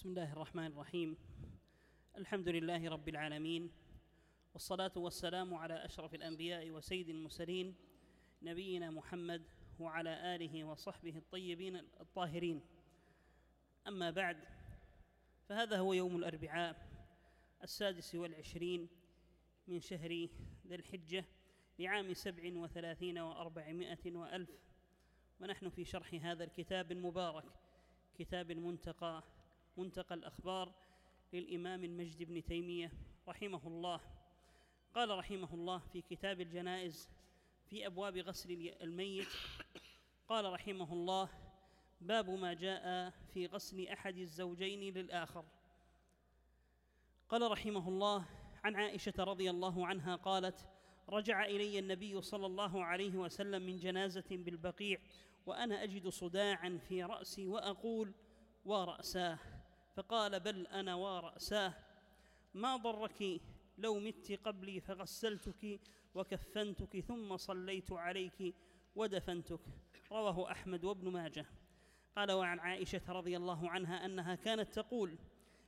بسم الله الرحمن الرحيم. الحمد لله رب العالمين والصلاة والسلام على أشرف الأنبياء وسيد المرسلين نبينا محمد وعلى آله وصحبه الطيبين الطاهرين. أما بعد فهذا هو يوم الأربعاء السادس والعشرين من شهر ذي الحجة لعام سبع وثلاثين وأربعمائة وألف. ونحن في شرح هذا الكتاب المبارك كتاب المنتقى منتقى الأخبار للإمام المجد بن تيمية رحمه الله. قال رحمه الله في كتاب الجنائز في أبواب غسل الميت قال رحمه الله باب ما جاء في غسل أحد الزوجين للآخر. قال رحمه الله عن عائشة رضي الله عنها قالت رجع إلي النبي صلى الله عليه وسلم من جنازة بالبقيع وأنا أجد صداعا في رأسي وأقول ورأساه فقال بل أنا ورأساه ما ضرك لو مت قبلي فغسلتك وكفنتك ثم صليت عليك ودفنتك؟ رواه أحمد وابن ماجه. قال وعن عائشة رضي الله عنها أنها كانت تقول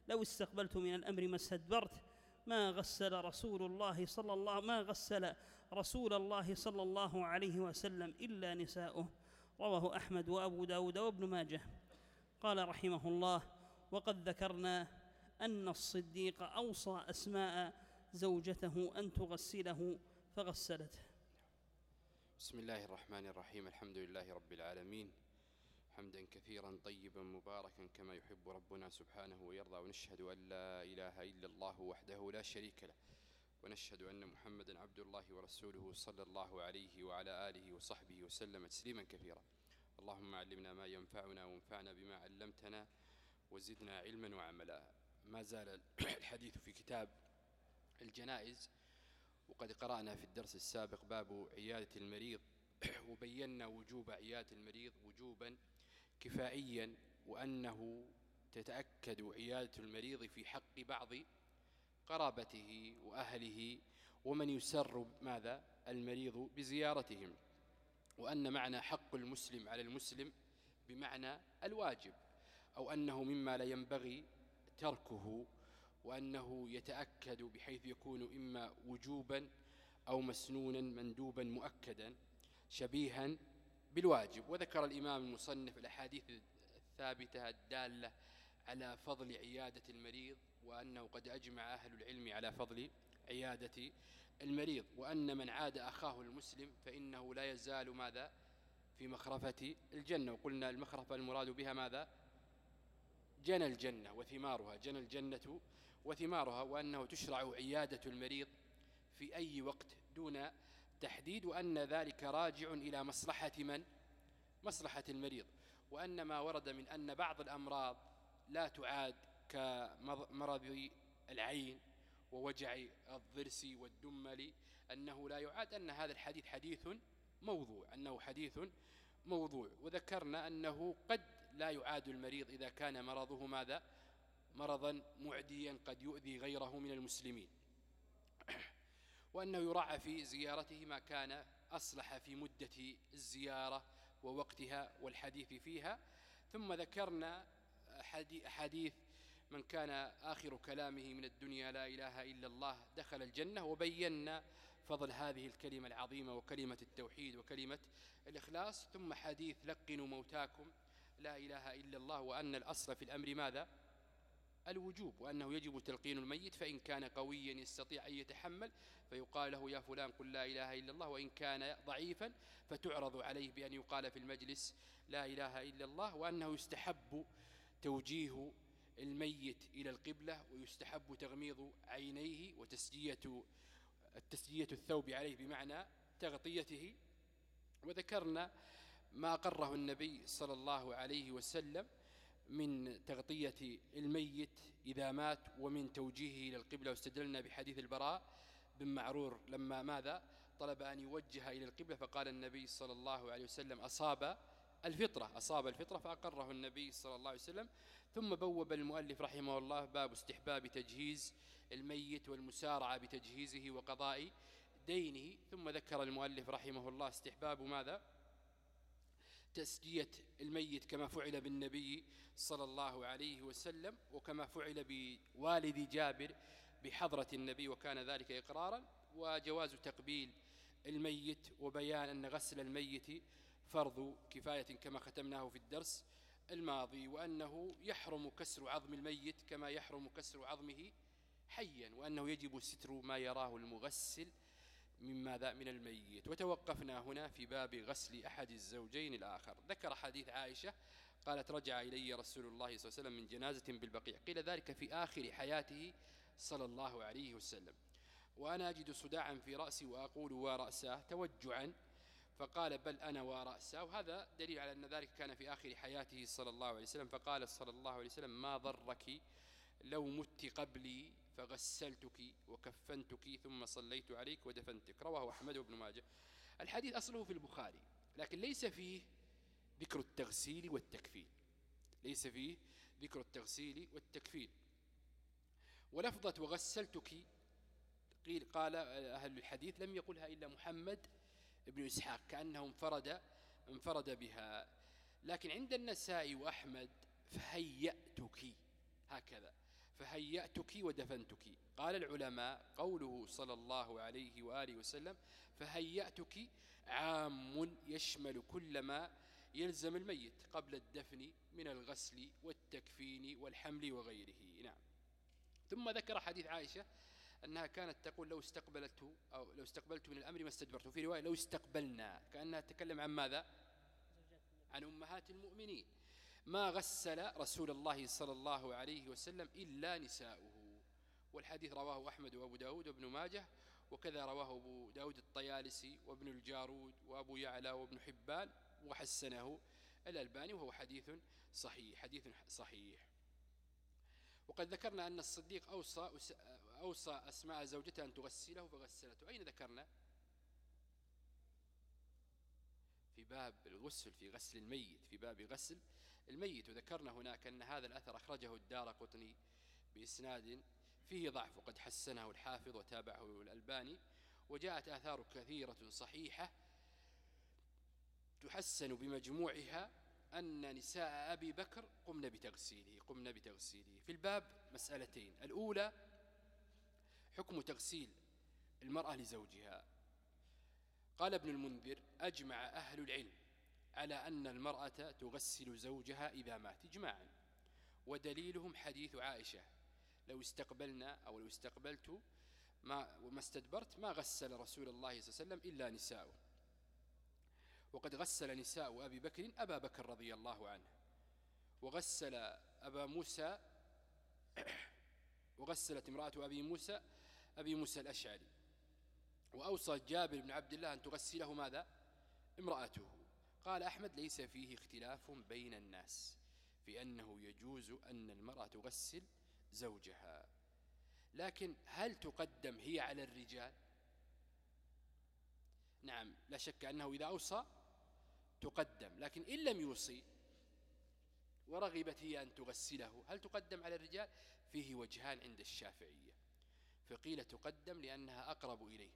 لو استقبلت من الأمر ما استدبرت ما غسل رسول الله صلى الله ما غسل رسول الله صلى الله عليه وسلم إلا نساؤه. رواه أحمد وأبو داود وابن ماجه. قال رحمه الله وقد ذكرنا أن الصديق أوصى أسماء زوجته أن تغسله فغسلته. بسم الله الرحمن الرحيم. الحمد لله رب العالمين. حمدا كثيرا طيبا مباركا كما يحب ربنا سبحانه ويرضى. ونشهد أن لا إله إلا الله وحده لا شريك له. ونشهد أن محمدا عبد الله ورسوله صلى الله عليه وعلى آله وصحبه وسلم تسليما كثيرا. اللهم علمنا ما ينفعنا وانفعنا بما علمتنا. وزدنا علما وعملا. ما زال الحديث في كتاب الجنائز وقد قرأنا في الدرس السابق باب عيادة المريض. وبينا وجوب عيادة المريض وجوبا كفائيا وأنه تتأكد عيادة المريض في حق بعض قرابته وأهله. ومن يسر ماذا؟ المريض بزيارتهم. وأن معنى حق المسلم على المسلم بمعنى الواجب. أو أنه مما لا ينبغي تركه وأنه يتأكد بحيث يكون إما وجوبا أو مسنونا مندوبا مؤكدا شبيها بالواجب. وذكر الإمام المصنف الأحاديث الثابتة الدالة على فضل عيادة المريض وأنه قد أجمع أهل العلم على فضل عيادة المريض. وأن من عاد أخاه المسلم فإنه لا يزال ماذا؟ في مخرفة الجنة. وقلنا المخرفة المراد بها ماذا؟ جنى الجنة وثمارها جنى الجنة وثمارها وأنه تشرع عيادة المريض في أي وقت دون تحديد وأن ذلك راجع إلى مصلحة من؟ مصلحة المريض. وأن ما ورد من أن بعض الأمراض لا تعاد كمرض العين ووجع الضرس والدمل أنه لا يعاد أن هذا الحديث حديث موضوع أنه حديث موضوع. وذكرنا أنه قد لا يعاد المريض إذا كان مرضه ماذا؟ مرضا معديا قد يؤذي غيره من المسلمين. وأنه يراعى في زيارته ما كان أصلح في مدة الزيارة ووقتها والحديث فيها. ثم ذكرنا حديث من كان آخر كلامه من الدنيا لا إله إلا الله دخل الجنة وبينا فضل هذه الكلمة العظيمة وكلمة التوحيد وكلمة الإخلاص. ثم حديث لقنوا موتاكم. لا إله إلا الله وأن الأصل في الأمر ماذا؟ الوجوب وأنه يجب تلقين الميت فإن كان قويا يستطيع أن يتحمل فيقال له يا فلان قل لا إله إلا الله وإن كان ضعيفا فتعرض عليه بأن يقال في المجلس لا إله إلا الله وأنه يستحب توجيه الميت إلى القبلة ويستحب تغميض عينيه وتسجية التسجية الثوب عليه بمعنى تغطيته. وذكرنا ما قره النبي صلى الله عليه وسلم من تغطية الميت إذا مات ومن توجيهه إلى القبلة واستدلنا بحديث البراء بن معرور لما ماذا؟ طلب أن يوجه إلى القبلة فقال النبي صلى الله عليه وسلم أصاب الفطرة أصاب الفطرة فأقره النبي صلى الله عليه وسلم. ثم بوب المؤلف رحمه الله باب استحباب تجهيز الميت والمسارعة بتجهيزه وقضاء دينه. ثم ذكر المؤلف رحمه الله استحباب ماذا؟ تسجية الميت كما فعل بالنبي صلى الله عليه وسلم وكما فعل بوالد جابر بحضرة النبي وكان ذلك إقرارا وجواز تقبيل الميت وبيان أن غسل الميت فرض كفاية كما ختمناه في الدرس الماضي وأنه يحرم كسر عظم الميت كما يحرم كسر عظمه حيا وأنه يجب ستر ما يراه المغسل من ماذا من الميت. وتوقفنا هنا في باب غسل أحد الزوجين الآخر. ذكر حديث عائشة قالت رجع إلي رسول الله صلى الله عليه وسلم من جنازة بالبقيع. قيل ذلك في آخر حياته صلى الله عليه وسلم. وأنا أجد صداعا في رأسي وأقول ورأساه توجعا. فقال بل أنا ورأسه وهذا دليل على أن ذلك كان في آخر حياته صلى الله عليه وسلم. فقال صلى الله عليه وسلم ما ضرك لو مت قبلي فغسلتك وكفنتك ثم صليت عليك ودفنتك. رواه أحمد بن ماجه. الحديث أصله في البخاري لكن ليس فيه ذكر التغسيل والتكفيل ليس فيه ذكر التغسيل والتكفيل ولفظة وغسلتك قيل قال أهل الحديث لم يقلها إلا محمد ابن إسحاق كأنه انفرد انفرد بها. لكن عند النساء وأحمد فهيأتك هكذا. فهيأتك ودفنتك. قال العلماء قوله صلى الله عليه وآله وسلم فهيأتك عام يشمل كل ما يلزم الميت قبل الدفن من الغسل والتكفين والحمل وغيره. نعم. ثم ذكر حديث عائشة أنها كانت تقول لو استقبلته أو لو استقبلت من الأمر ما استدبرته في رواية لو استقبلنا كأنها تتكلم عن ماذا؟ عن أمهات المؤمنين. ما غسل رسول الله صلى الله عليه وسلم إلا نساؤه. والحديث رواه أحمد وأبو داود وابن ماجه وكذا رواه أبو داود الطيالسي وابن الجارود وأبو يعلى وابن حبان وحسنه الألباني وهو حديث صحيح حديث صحيح. وقد ذكرنا أن الصديق أوصى, أوصى أسماء زوجته أن تغسله فغسلته. أين ذكرنا؟ في باب الغسل في غسل الميت في باب غسل الميت وذكرنا هناك أن هذا الأثر أخرجه الدار قطني بإسناد فيه ضعف وقد حسنه الحافظ وتابعه الألباني وجاءت آثار كثيرة صحيحة تحسن بمجموعها أن نساء أبي بكر قمن بتغسيله قمن بتغسيله. في الباب مسألتين الأولى حكم تغسيل المرأة لزوجها. قال ابن المنذر أجمع أهل العلم على أن المرأة تغسل زوجها إذا مات إجماعا. ودليلهم حديث عائشة. لو استقبلنا أو لو استقبلت ما وما استدبرت ما غسل رسول الله صلى الله عليه وسلم إلا نساؤه. وقد غسل نساء أبي بكر أبا بكر رضي الله عنه. وغسل أبا موسى وغسلت امرأة أبي موسى أبي موسى الأشعري. وأوصى جابر بن عبد الله أن تغسله ماذا؟ امرأته. قال أحمد ليس فيه اختلاف بين الناس في أنه يجوز أن المرأة تغسل زوجها. لكن هل تقدم هي على الرجال؟ نعم لا شك أنه إذا أوصى تقدم لكن إن لم يوصي ورغبت هي أن تغسله هل تقدم على الرجال؟ فيه وجهان عند الشافعية. فقيل تقدم لأنها أقرب إليه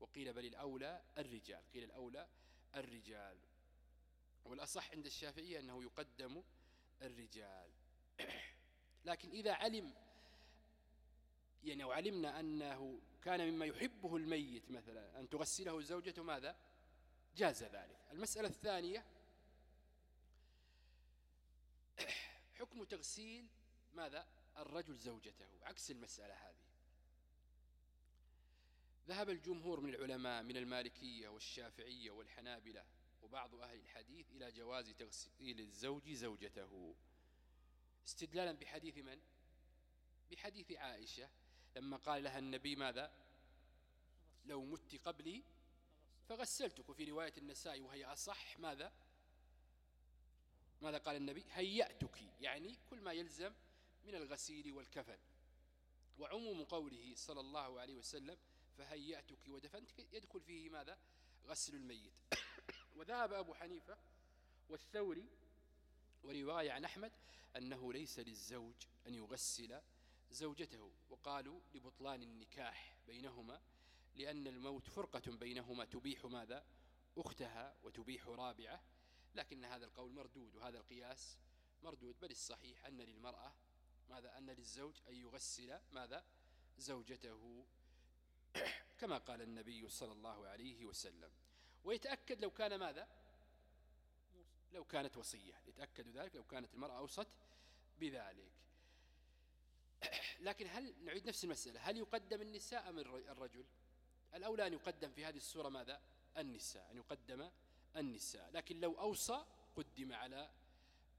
وقيل بل الأولى الرجال قيل الأولى الرجال. والأصح عند الشافعية أنه يقدم الرجال. لكن إذا علم يعني وعلمنا أنه كان مما يحبه الميت مثلا أن تغسله زوجته ماذا؟ جاز ذلك. المسألة الثانية حكم تغسيل ماذا؟ الرجل زوجته. عكس المسألة هذه. ذهب الجمهور من العلماء من المالكية والشافعية والحنابلة وبعض أهل الحديث إلى جواز تغسيل الزوج زوجته. استدلالا بحديث من؟ بحديث عائشة لما قال لها النبي ماذا؟ لو مت قبلي فغسلتك. في رواية النساء وهي أصح ماذا؟ ماذا قال النبي؟ هيأتك يعني كل ما يلزم من الغسيل والكفن. وعموم قوله صلى الله عليه وسلم فهيأتك ودفنتك يدخل فيه ماذا؟ غسل الميت. وذهب أبو حنيفة والثوري ورواية عن أحمد أنه ليس للزوج أن يغسل زوجته وقالوا لبطلان النكاح بينهما لأن الموت فرقة بينهما تبيح ماذا؟ أختها وتبيح رابعة لكن هذا القول مردود وهذا القياس مردود بل الصحيح أن للمرأة ماذا؟ أن للزوج أن يغسل ماذا؟ زوجته كما قال النبي صلى الله عليه وسلم. ويتأكد لو كان ماذا؟ لو كانت وصية. يتأكد ذلك لو كانت المرأة أوصت بذلك. لكن هل نعيد نفس المسألة. هل يقدم النساء أم الرجل؟ الأولى أن يقدم في هذه الصورة ماذا؟ النساء أن يقدم النساء. لكن لو أوصى قدم على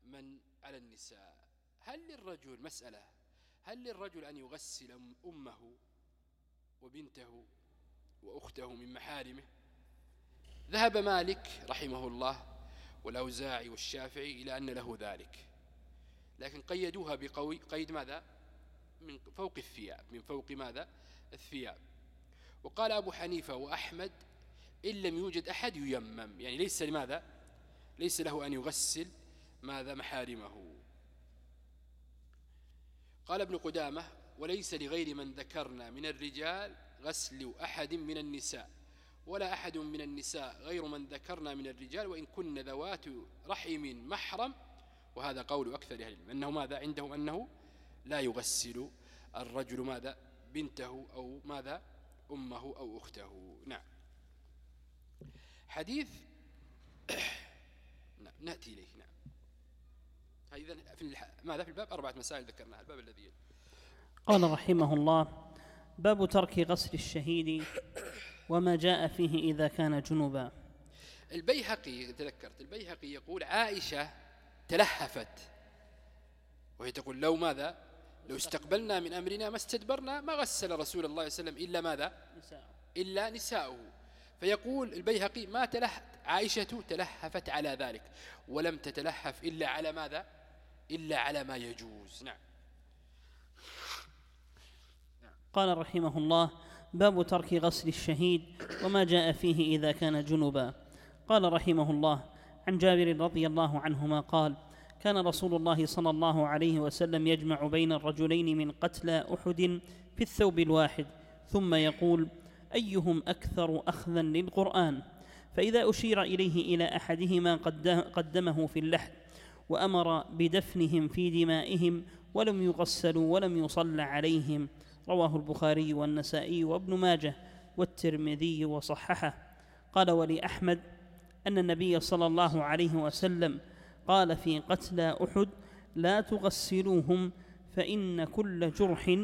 من؟ على النساء. هل للرجل مسألة؟ هل للرجل أن يغسل أمه وبنته وأخته من محارمه؟ ذهب مالك رحمه الله والأوزاعي والشافعي إلى أن له ذلك. لكن قيدوها بقوي قيد ماذا؟ من فوق الثياب. من فوق ماذا؟ الثياب. وقال أبو حنيفة وأحمد إن لم يوجد أحد ييمم. يعني ليس لماذا؟ ليس له أن يغسل ماذا؟ محارمه. قال ابن قدامة وليس لغير من ذكرنا من الرجال غسل أحد من النساء. ولا أحد من النساء غير من ذكرنا من الرجال وإن كن ذوات رحم محرم وهذا قول أكثر أهل العلم. أنه ماذا؟ عندهم أنه لا يغسل الرجل ماذا؟ بنته أو ماذا؟ أمه أو أخته. نعم. حديث نعم نأتي إليه. نعم. إذا في ماذا؟ في الباب أربعة مسائل ذكرناها. الباب الذي قال رحمه الله باب ترك غسل الشهيد وما جاء فيه إذا كان جنوبا. البيهقي تذكرت البيهقي يقول عائشة تلهفت. وهي تقول لو ماذا؟ لو استقبلنا من أمرنا ما استدبرنا ما غسل رسول الله صلى الله عليه وسلم إلا ماذا؟ إلا نساؤه. فيقول البيهقي ما تلح عائشة تلهفت على ذلك ولم تتلهف إلا على ماذا؟ إلا على ما يجوز. نعم. قال رحمه الله باب ترك غسل الشهيد وما جاء فيه إذا كان جنبا. قال رحمه الله عن جابر رضي الله عنهما قال كان رسول الله صلى الله عليه وسلم يجمع بين الرجلين من قتلى أحد في الثوب الواحد ثم يقول أيهم أكثر أخذا للقرآن؟ فإذا أشير إليه إلى أحدهما قدمه في اللحد وأمر بدفنهم في دمائهم ولم يغسلوا ولم يصلى عليهم. رواه البخاري والنسائي وابن ماجه والترمذي وصححه. قال ولي أحمد أن النبي صلى الله عليه وسلم قال في قتلى أحد لا تغسلوهم فإن كل جرح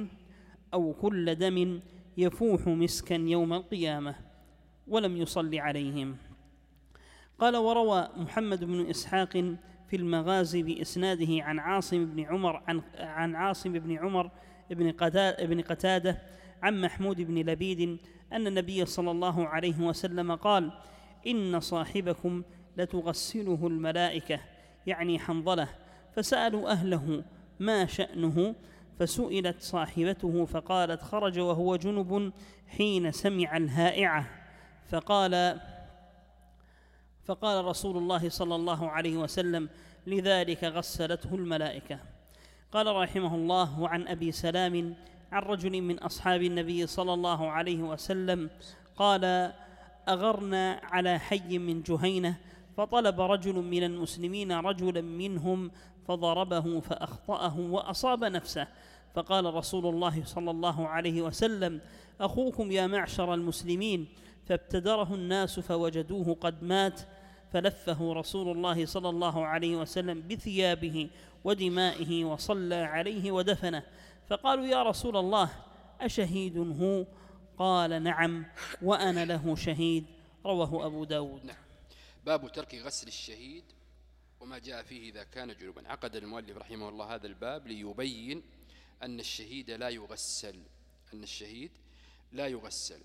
أو كل دم يفوح مسكا يوم القيامة. ولم يصل عليهم. قال وروى محمد بن إسحاق في المغازي بإسناده عن عاصم بن عمر عن, عن عاصم بن عمر بن قتادة عن محمود بن لبيد أن النبي صلى الله عليه وسلم قال إن صاحبكم لتغسله الملائكة يعني حنظلة فسألوا أهله ما شأنه فسئلت صاحبته فقالت خرج وهو جنب حين سمع الهائعة فقال فقال رسول الله صلى الله عليه وسلم لذلك غسلته الملائكة قال رحمه الله وعن أبي سلام عن رجل من أصحاب النبي صلى الله عليه وسلم قال أغرنا على حي من جهينة فطلب رجل من المسلمين رجلا منهم فضربه فأخطأه وأصاب نفسه فقال رسول الله صلى الله عليه وسلم أخوكم يا معشر المسلمين فابتدره الناس فوجدوه قد مات فلفه رسول الله صلى الله عليه وسلم بثيابه ودمائه وصلى عليه ودفنه. فقالوا يا رسول الله أشهيد هو؟ قال نعم وأنا له شهيد. رواه أبو داود. نعم. باب ترك غسل الشهيد وما جاء فيه إذا كان جنوبا. عقد المؤلف رحمه الله هذا الباب ليبين أن الشهيد لا يغسل أن الشهيد لا يغسل.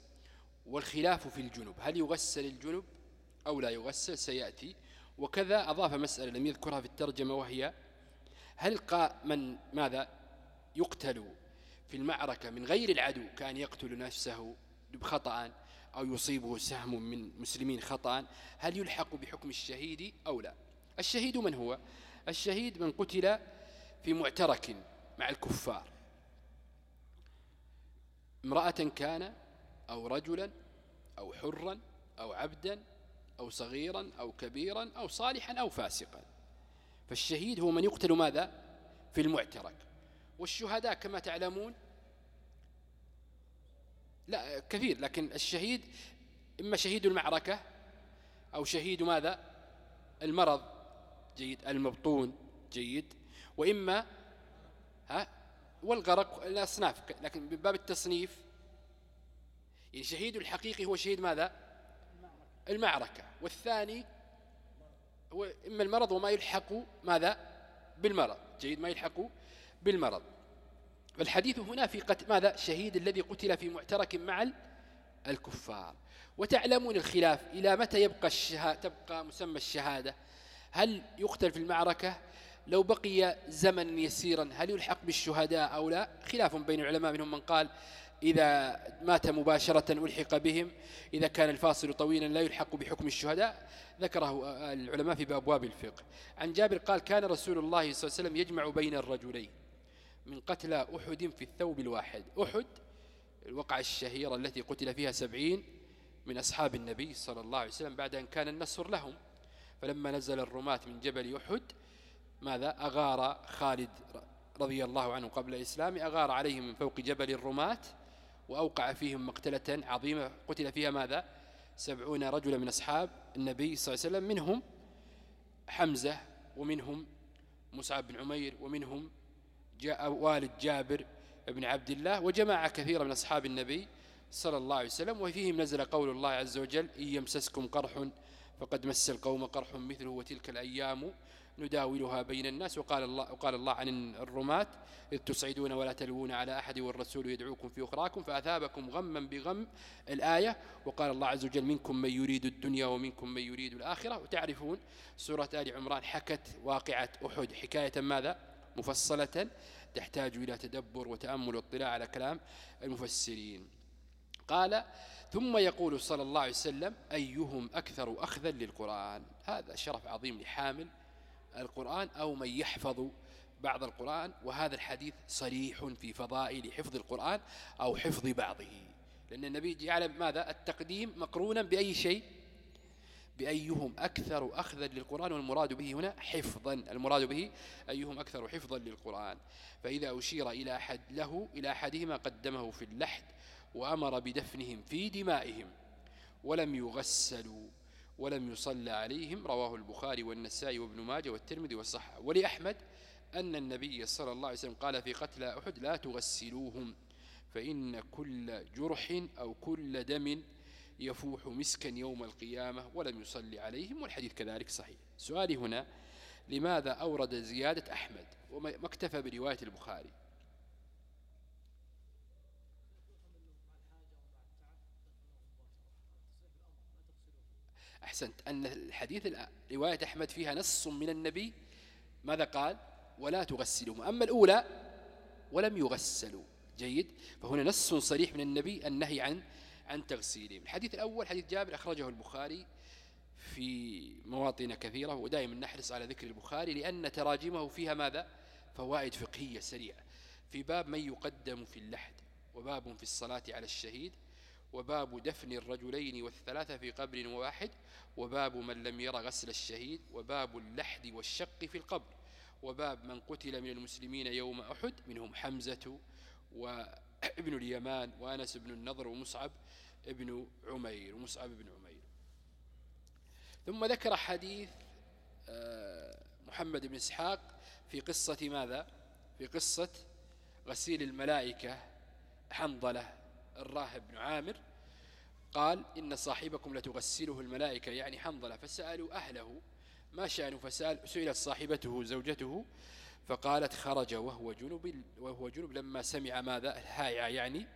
والخلاف في الجنوب هل يغسل الجنوب؟ أو لا يغسل سيأتي. وكذا أضاف مسألة لم يذكرها في الترجمة وهي هل من ماذا يقتل في المعركة من غير العدو كأن يقتل نفسه خطأ أو يصيبه سهم من مسلمين خطأ هل يلحق بحكم الشهيد أو لا؟ الشهيد من هو؟ الشهيد من قتل في معترك مع الكفار. امرأة كان أو رجلا أو حرا أو عبدا أو صغيرا أو كبيرا أو صالحا أو فاسقا. فالشهيد هو من يقتل ماذا؟ في المعترك. والشهداء كما تعلمون لا كثير لكن الشهيد إما شهيد المعركة أو شهيد ماذا؟ المرض جيد المبطون جيد. وإما ها والغرق الأصناف لكن من باب التصنيف. يعني شهيد الحقيقي هو شهيد ماذا؟ المعركة والثاني هو إما المرض وما يلحق ماذا؟ بالمرض. جيد ما يلحق بالمرض. فالحديث هنا في قتل ماذا؟ شهيد الذي قتل في معترك مع الكفار. وتعلمون الخلاف إلى متى يبقى تبقى مسمى الشهادة؟ هل يقتل في المعركة؟ لو بقي زمن يسيرا هل يلحق بالشهداء أو لا؟ خلاف بين العلماء منهم من قال إذا مات مباشرة ألحق بهم إذا كان الفاصل طويلا لا يلحق بحكم الشهداء ذكره العلماء في أبواب الفقه. عن جابر قال كان رسول الله صلى الله عليه وسلم يجمع بين الرجلين من قتلى أحد في الثوب الواحد. أحد الوقعة الشهيرة التي قتل فيها سبعين من أصحاب النبي صلى الله عليه وسلم بعد أن كان النصر لهم. فلما نزل الرماة من جبل أحد ماذا؟ أغار خالد رضي الله عنه قبل الإسلام أغار عليهم من فوق جبل الرماة. وأوقع فيهم مقتلة عظيمة. قتل فيها ماذا؟ سبعون رجلا من أصحاب النبي صلى الله عليه وسلم منهم حمزة ومنهم مصعب بن عمير ومنهم جاء والد جابر بن عبد الله وجماعة كثيرة من أصحاب النبي صلى الله عليه وسلم. وفيهم نزل قول الله عز وجل إن يمسسكم قرح فقد مس القوم قرح مثله وتلك الأيام نداولها بين الناس. وقال الله, وقال الله عن الرماة إذ تصعدون ولا تلوون على أحد والرسول يدعوكم في أخراكم فأثابكم غما بغم الآية. وقال الله عز وجل منكم من يريد الدنيا ومنكم من يريد الآخرة. وتعرفون سورة آل عمران حكت واقعة أحد. حكاية ماذا؟ مفصلة تحتاج إلى تدبر وتأمل واطلاع على كلام المفسرين. قال ثم يقول صلى الله عليه وسلم أيهم أكثر أخذا للقرآن. هذا شرف عظيم لحامل القرآن أو من يحفظ بعض القرآن وهذا الحديث صريح في فضائل حفظ القرآن أو حفظ بعضه. لأن النبي جعل ماذا؟ التقديم مقرونا بأي شيء؟ بأيهم أكثر أخذا للقرآن والمراد به هنا حفظا. المراد به أيهم أكثر حفظا للقرآن. فإذا أشير إلى أحد له إلى أحدهما قدمه في اللحد وأمر بدفنهم في دمائهم ولم يغسلوا. ولم يصلى عليهم رواه البخاري والنسائي وابن ماجه والترمذي والصحة. ولأحمد أن النبي صلى الله عليه وسلم قال في قتل أحد لا تغسلوهم فإن كل جرح أو كل دم يفوح مسكا يوم القيامة. ولم يصلي عليهم والحديث كذلك صحيح. سؤالي هنا لماذا أورد زيادة أحمد؟ وما اكتفى برواية البخاري. أحسنت. أن الحديث رواية أحمد فيها نص من النبي ماذا قال؟ ولا تغسلهم أما الأولى ولم يغسلوا. جيد. فهنا نص صريح من النبي النهي عن عن تغسيلهم. الحديث الأول حديث جابر أخرجه البخاري في مواطن كثيرة ودائما نحرص على ذكر البخاري لأن تراجمه فيها ماذا؟ فوائد فقهية سريعة. في باب من يقدم في اللحد وباب في الصلاة على الشهيد وباب دفن الرجلين والثلاثة في قبر واحد وباب من لم ير غسل الشهيد وباب اللحد والشق في القبر. وباب من قتل من المسلمين يوم أحد منهم حمزة وابن اليمان وأنس بن النضر ومصعب ابن عمير ومصعب بن عمير. ثم ذكر حديث آه، محمد بن إسحاق في قصة ماذا؟ في قصة غسيل الملائكة حنظلة. الراهب بن عامر قال إن صاحبكم لتغسله الملائكة. يعني حنظلة. فسألوا أهله ما شأنه. فسأل سئلت صاحبته زوجته فقالت خرج وهو جنب وهو جنب لما سمع ماذا؟ الهائعة يعني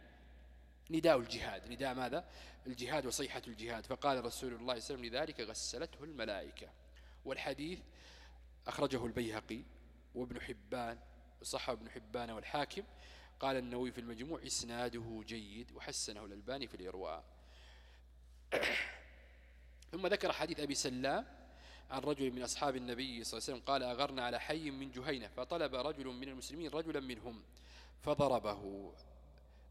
نداء الجهاد. نداء ماذا؟ الجهاد وصيحة الجهاد. فقال رسول الله صلى الله عليه وسلم لذلك غسلته الملائكة. والحديث أخرجه البيهقي وابن حبان وصحه ابن حبان والحاكم. قال النووي في المجموع إسناده جيد وحسنه الألباني في الإرواء. ثم ذكر حديث أبي سلام عن رجل من أصحاب النبي صلى الله عليه وسلم قال أغرنا على حي من جهينة فطلب رجل من المسلمين رجلا منهم فضربه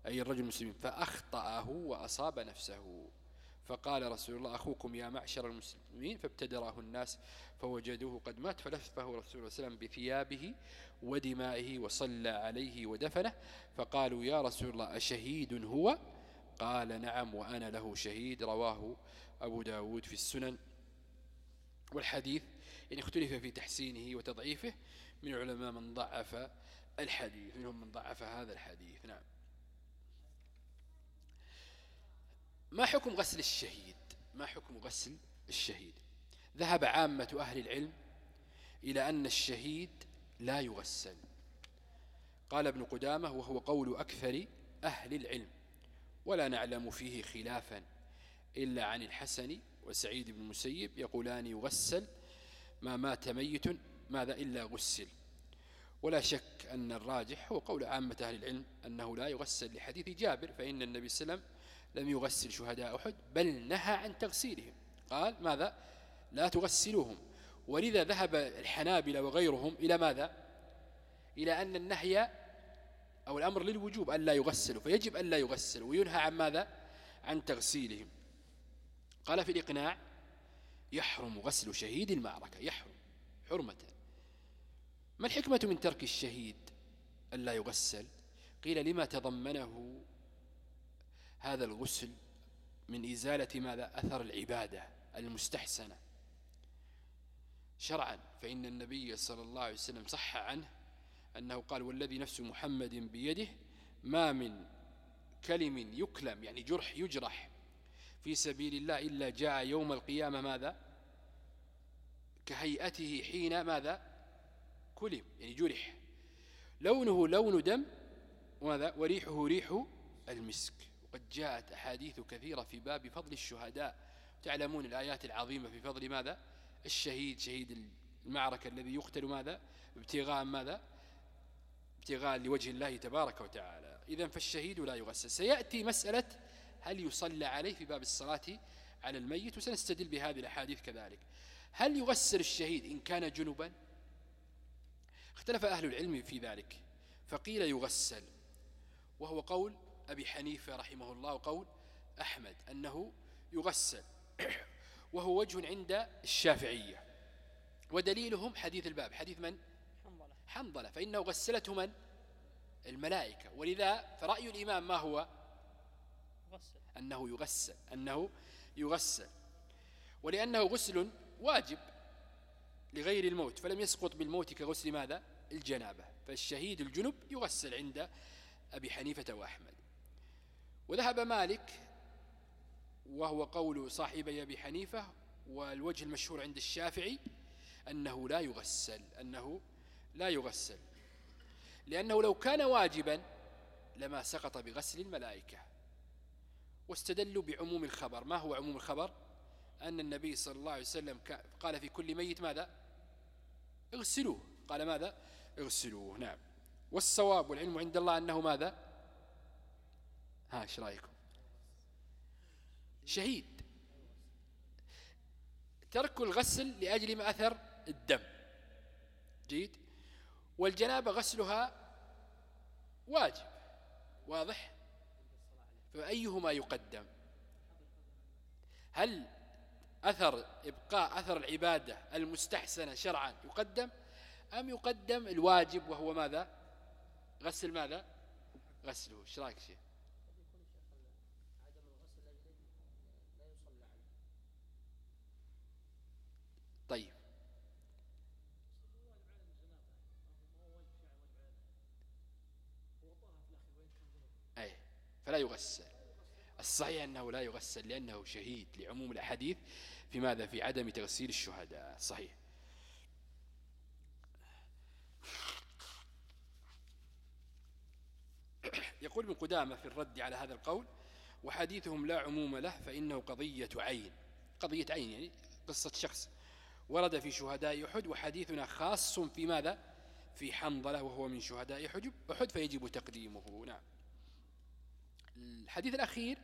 أي الرجل المسلمين فأخطأه وأصاب نفسه. فقال رسول الله أخوكم يا معشر المسلمين فابتدراه الناس فوجدوه قد مات فلفه رسول الله صلى الله عليه وسلم بثيابه ودمائه وصلى عليه ودفنه. فقالوا يا رسول الله أشهيد هو؟ قال نعم وأنا له شهيد. رواه أبو داود في السنن. والحديث يعني اختلف في تحسينه وتضعيفه من علماء من ضعف الحديث منهم من ضعف هذا الحديث. نعم. ما حكم غسل الشهيد؟ ما حكم غسل الشهيد؟ ذهب عامة أهل العلم إلى أن الشهيد لا يغسل. قال ابن قدامة وهو قول أكثر أهل العلم ولا نعلم فيه خلافا إلا عن الحسن وسعيد بن المسيب يقولان يغسل ما مات ميت ماذا إلا غسل. ولا شك أن الراجح هو قول عامة أهل العلم أنه لا يغسل لحديث جابر فإن النبي صلى الله عليه وسلم لم يغسل شهداء أحد بل نهى عن تغسيلهم. قال ماذا؟ لا تغسلوهم. ولذا ذهب الحنابلة وغيرهم إلى ماذا؟ إلى أن النهي أو الأمر للوجوب أن لا يغسلوا فيجب أن لا يغسلوا وينهى عن ماذا؟ عن تغسيلهم. قال في الإقناع يحرم غسل شهيد المعركة يحرم حرمة. ما الحكمة من ترك الشهيد أن لا يغسل؟ قيل لما تضمنه هذا الغسل من إزالة ماذا؟ أثر العبادة المستحسنة. شرعا فإن النبي صلى الله عليه وسلم صح عنه أنه قال والذي نفس محمد بيده ما من كلم يكلم يعني جرح يجرح في سبيل الله إلا جاء يوم القيامة ماذا؟ كهيئته حين ماذا؟ كلم يعني جرح. لونه لون دم وماذا؟ وريحه ريح المسك. وقد جاءت أحاديث كثيرة في باب فضل الشهداء. تعلمون الآيات العظيمة في فضل ماذا؟ الشهيد شهيد المعركة الذي يقتل ماذا؟ ابتغاء ماذا؟ ابتغاء لوجه الله تبارك وتعالى. إذا فالشهيد لا يغسل. سيأتي مسألة هل يصلى عليه في باب الصلاة على الميت؟ وسنستدل بهذه الأحاديث كذلك. هل يغسل الشهيد إن كان جنبا؟ اختلف أهل العلم في ذلك. فقيل يغسل. وهو قول أبي حنيفة رحمه الله وقول أحمد أنه يغسل وهو وجه عند الشافعية ودليلهم حديث الباب حديث من؟ حنظلة حنظلة فإنه غسلته من؟ الملائكة ولذا فرأي الإمام ما هو؟ غسل. أنه يغسل أنه يغسل ولأنه غسل واجب لغير الموت فلم يسقط بالموت كغسل ماذا؟ الجنابة فالشهيد الجنب يغسل عند أبي حنيفة وأحمد وذهب مالك وهو قول صاحبي أبي حنيفة والوجه المشهور عند الشافعي أنه لا يغسل أنه لا يغسل لأنه لو كان واجبا لما سقط بغسل الملائكة. واستدلوا بعموم الخبر. ما هو عموم الخبر؟ أن النبي صلى الله عليه وسلم قال في كل ميت ماذا؟ اغسلوه. قال ماذا؟ اغسلوه. نعم. والصواب والعلم عند الله أنه ماذا؟ ها إيش رأيكم؟ شهيد. ترك الغسل لأجل ما أثر الدم. جيد. والجنابة غسلها واجب واضح؟ فأيهما يقدم؟ هل أثر إبقاء أثر العبادة المستحسنة شرعا يقدم؟ أم يقدم الواجب وهو ماذا؟ غسل ماذا؟ غسله. إيش رأيك شيخ؟ طيب. أي. فلا يغسل. الصحيح أنه لا يغسل لأنه شهيد لعموم الأحاديث في ماذا؟ في عدم تغسيل الشهداء. صحيح. يقول ابن قدامة في الرد على هذا القول وحديثهم لا عموم له فإنه قضية عين. قضية عين يعني قصة شخص. ورد في شهداء أحد وحديثنا خاص في ماذا؟ في حنظلة وهو من شهداء أحد فيجب تقديمه. نعم. الحديث الأخير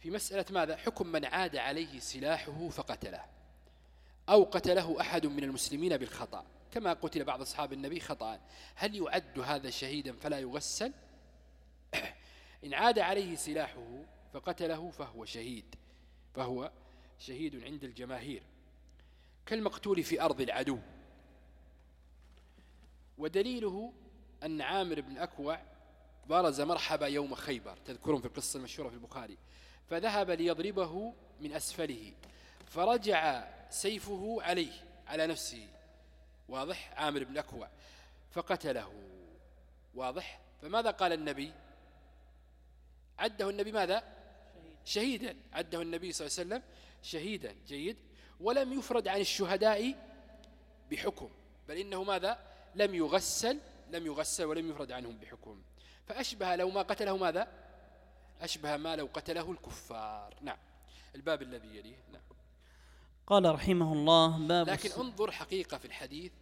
في مسألة ماذا؟ حكم من عاد عليه سلاحه فقتله أو قتله أحد من المسلمين بالخطأ. كما قتل بعض أصحاب النبي خطأ. هل يعد هذا شهيدا فلا يغسل؟ إن عاد عليه سلاحه فقتله فهو شهيد فهو شهيد عند الجماهير. كالمقتول في أرض العدو. ودليله أن عامر بن أكوع برز مرحبا يوم خيبر تذكرون في القصة المشهورة في البخاري. فذهب ليضربه من أسفله فرجع سيفه عليه على نفسه. واضح؟ عامر بن أكوع. فقتله. واضح؟ فماذا قال النبي؟ عده النبي ماذا؟ شهيدا. عده النبي صلى الله عليه وسلم شهيدا. جيد. ولم يفرد عن الشهداء بحكم. بل إنه ماذا؟ لم يغسل لم يغسل ولم يفرد عنهم بحكم. فأشبه لو ما قتله ماذا؟ أشبه ما لو قتله الكفار. نعم. الباب الذي يليه. نعم. قال رحمه الله باب لكن انظر حقيقة في الحديث.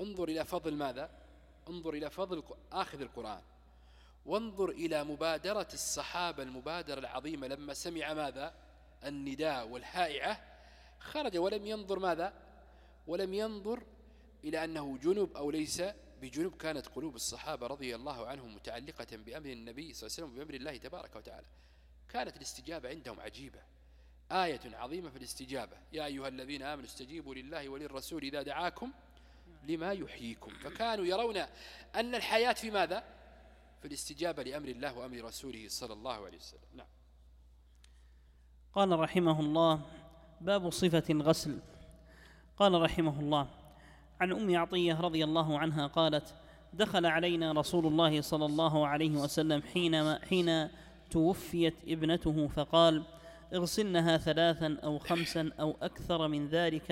انظر إلى فضل ماذا؟ انظر إلى فضل آخذ القرآن. وانظر إلى مبادرة الصحابة المبادرة العظيمة لما سمع ماذا؟ النداء والهائعة خرج ولم ينظر ماذا؟ ولم ينظر إلى أنه جنب أو ليس بجنب كانت قلوب الصحابة رضي الله عنهم متعلقة بأمر النبي صلى الله عليه وسلم بأمر الله تبارك وتعالى. كانت الاستجابة عندهم عجيبة آية عظيمة في الاستجابة. يا أيها الذين آمنوا استجيبوا لله وللرسول إذا دعاكم لما يحييكم. فكانوا يرون أن الحياة في ماذا؟ في الاستجابة لأمر الله وأمر رسوله صلى الله عليه وسلم. نعم. قال رحمه الله باب صفة الغسل. قال رحمه الله عن أم عطية رضي الله عنها قالت دخل علينا رسول الله صلى الله عليه وسلم حين حين توفيت ابنته فقال اغسلنها ثلاثا أو خمسا أو أكثر من ذلك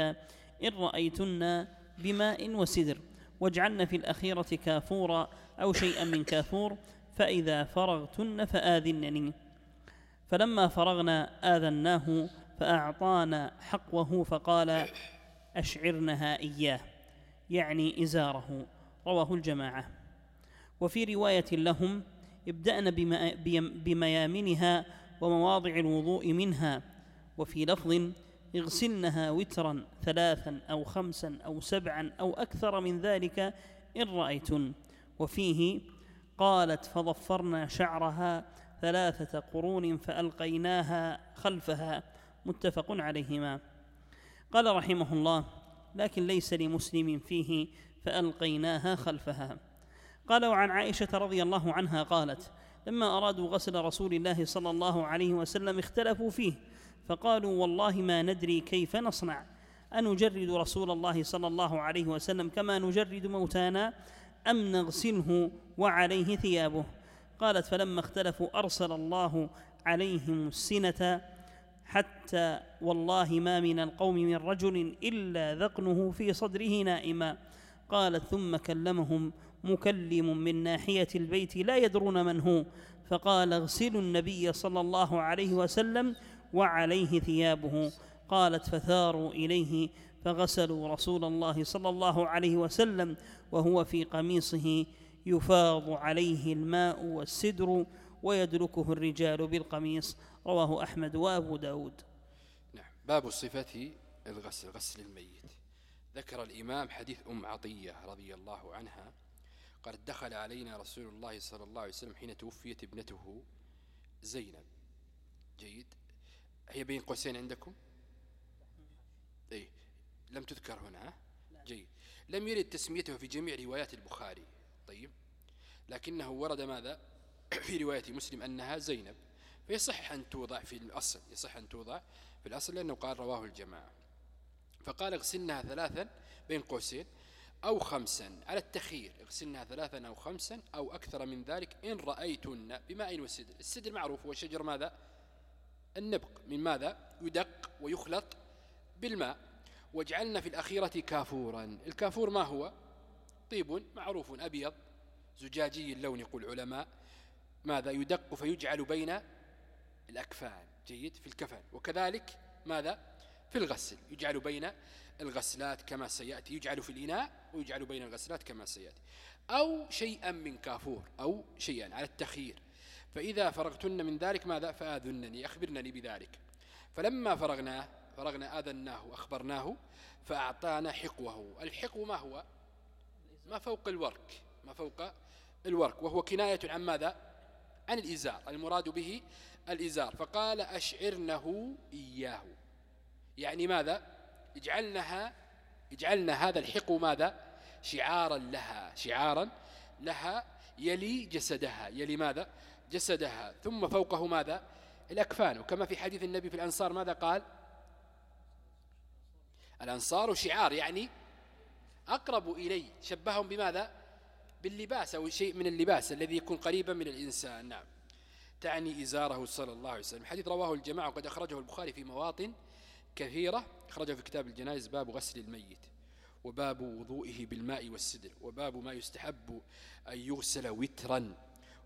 إن رأيتن بماء وسدر واجعلن في الأخيرة كافورا أو شيئا من كافور فإذا فرغتن فآذنني فلما فرغنا آذناه فأعطانا حقوه فقال أشعرنها إياه يعني إزاره. رواه الجماعة. وفي رواية لهم ابدأن بميامنها ومواضع الوضوء منها وفي لفظ اغسلنها وترا ثلاثا أو خمسا أو سبعا أو أكثر من ذلك إن رأيتن. وفيه قالت فضفرنا شعرها ثلاثة قرون فألقيناها خلفها. متفق عليهما. قال رحمه الله لكن ليس لمسلم فيه فألقيناها خلفها. قال وعن عائشة رضي الله عنها قالت لما أرادوا غسل رسول الله صلى الله عليه وسلم اختلفوا فيه فقالوا والله ما ندري كيف نصنع. أنجرد رسول الله صلى الله عليه وسلم كما نجرد موتانا؟ أم نغسله وعليه ثيابه؟ قالت فلما اختلفوا أرسل الله عليهم السنة حتى والله ما من القوم من رجل إلا ذقنه في صدره نائما. قالت ثم كلمهم مكلم من ناحية البيت لا يدرون من هو. فقال اغسلوا النبي صلى الله عليه وسلم وعليه ثيابه. قالت فثاروا إليه فغسلوا رسول الله صلى الله عليه وسلم وهو في قميصه يفاض عليه الماء والسدر ويدركه الرجال بالقميص. رواه أحمد وأبو داود. نعم باب صفة الغسل غسل الميت. ذكر الإمام حديث أم عطية رضي الله عنها قال دخل علينا رسول الله صلى الله عليه وسلم حين توفيت ابنته زينب. جيد. هي بين قوسين عندكم؟ أي لم تذكر هنا جيد. لم يرد تسميتها في جميع روايات البخاري. طيب. لكنه ورد ماذا؟ في رواية مسلم أنها زينب. فيصح أن توضع في الأصل يصح أن توضع في الأصل لأنه قال رواه الجماعة. فقال اغسلنها ثلاثا بين قوسين أو خمسا على التخير اغسلنها ثلاثا أو خمسا أو أكثر من ذلك إن رأيتن بماء وسدر. السدر معروف هو شجر ماذا؟ النبق. من ماذا؟ يدق ويخلط بالماء. واجعلنا في الأخيرة كافورا. الكافور ما هو؟ طيب معروف أبيض زجاجي اللون يقول العلماء ماذا؟ يدق فيجعل بين الأكفان جيد في الكفن. وكذلك ماذا؟ في الغسل. يجعل بين الغسلات كما سيأتي يجعل في الإناء ويجعل بين الغسلات كما سيأتي. أو شيئا من كافور أو شيئا على التخيير. فإذا فرغتن من ذلك ماذا؟ فآذنني أخبرنني بذلك. فلما فرغناه فرغنا آذناه أخبرناه فأعطانا حقوه. الحقو ما هو؟ ما فوق الورك. ما فوق الورك. وهو كناية عن ماذا؟ عن الإزار. المراد به الإزار. فقال أشعرنه إياه. يعني ماذا؟ اجعلنها اجعلنا هذا الحقو ماذا؟ شعارا لها. شعارا لها يلي جسدها. يلي ماذا؟ جسدها. ثم فوقه ماذا؟ الأكفان. وكما في حديث النبي في الأنصار ماذا قال؟ الأنصار شعار يعني أقرب إلي. شبههم بماذا؟ باللباس أو شيء من اللباس الذي يكون قريبا من الإنسان. نعم. تعني إزاره صلى الله عليه وسلم. الحديث رواه الجماعة وقد أخرجه البخاري في مواطن كثيرة أخرجه في كتاب الجنائز باب غسل الميت وباب وضوئه بالماء والسدر وباب ما يستحب أن يغسل وترا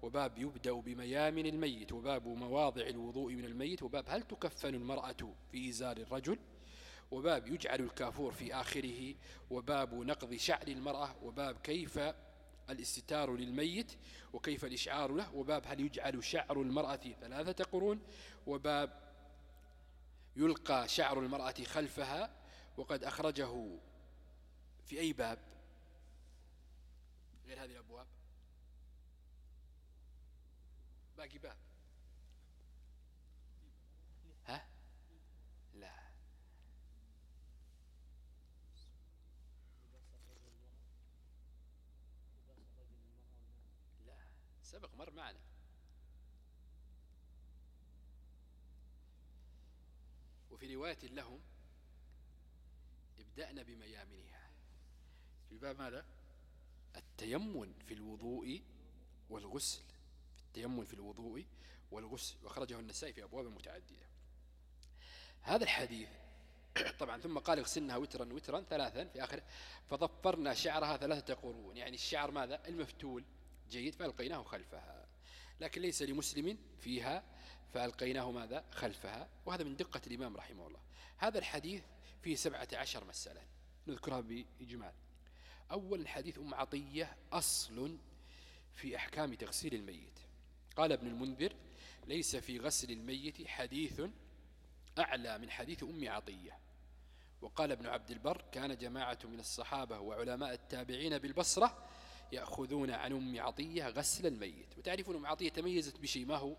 وباب يبدأ بميامن الميت وباب مواضع الوضوء من الميت وباب هل تكفن المرأة في إزار الرجل وباب يجعل الكافور في آخره وباب نقض شعر المرأة وباب كيف الاستتار للميت وكيف الإشعار له وباب هل يجعل شعر المرأة ثلاثة قرون وباب يلقى شعر المرأة خلفها وقد أخرجه في أي باب؟ غير هذه الأبواب. باقي باب ها لا لا سبق مر معنا. وفي رواية لهم ابدأنا بميامنها. في الباب ماذا؟ التيمن في الوضوء والغسل. التيمم في الوضوء والغسل. وخرجه النسائي في أبواب متعددة. هذا الحديث طبعا ثم قال اغسلنها وترا وترا ثلاثا في آخر. فضفرنا شعرها ثلاثة قرون. يعني الشعر ماذا؟ المفتول. جيد فألقيناه خلفها. لكن ليس لمسلم فيها فألقيناه ماذا؟ خلفها. وهذا من دقة الإمام رحمه الله. هذا الحديث فيه سبعة عشر مسألة. نذكرها بإجمال أول حديث أم عطية أصل في أحكام تغسيل الميت. قال ابن المنذر ليس في غسل الميت حديث أعلى من حديث أم عطية. وقال ابن عبد البر كان جماعة من الصحابة وعلماء التابعين بالبصرة يأخذون عن أم عطية غسل الميت. وتعرفون أم عطية تميزت بشيء ما هو؟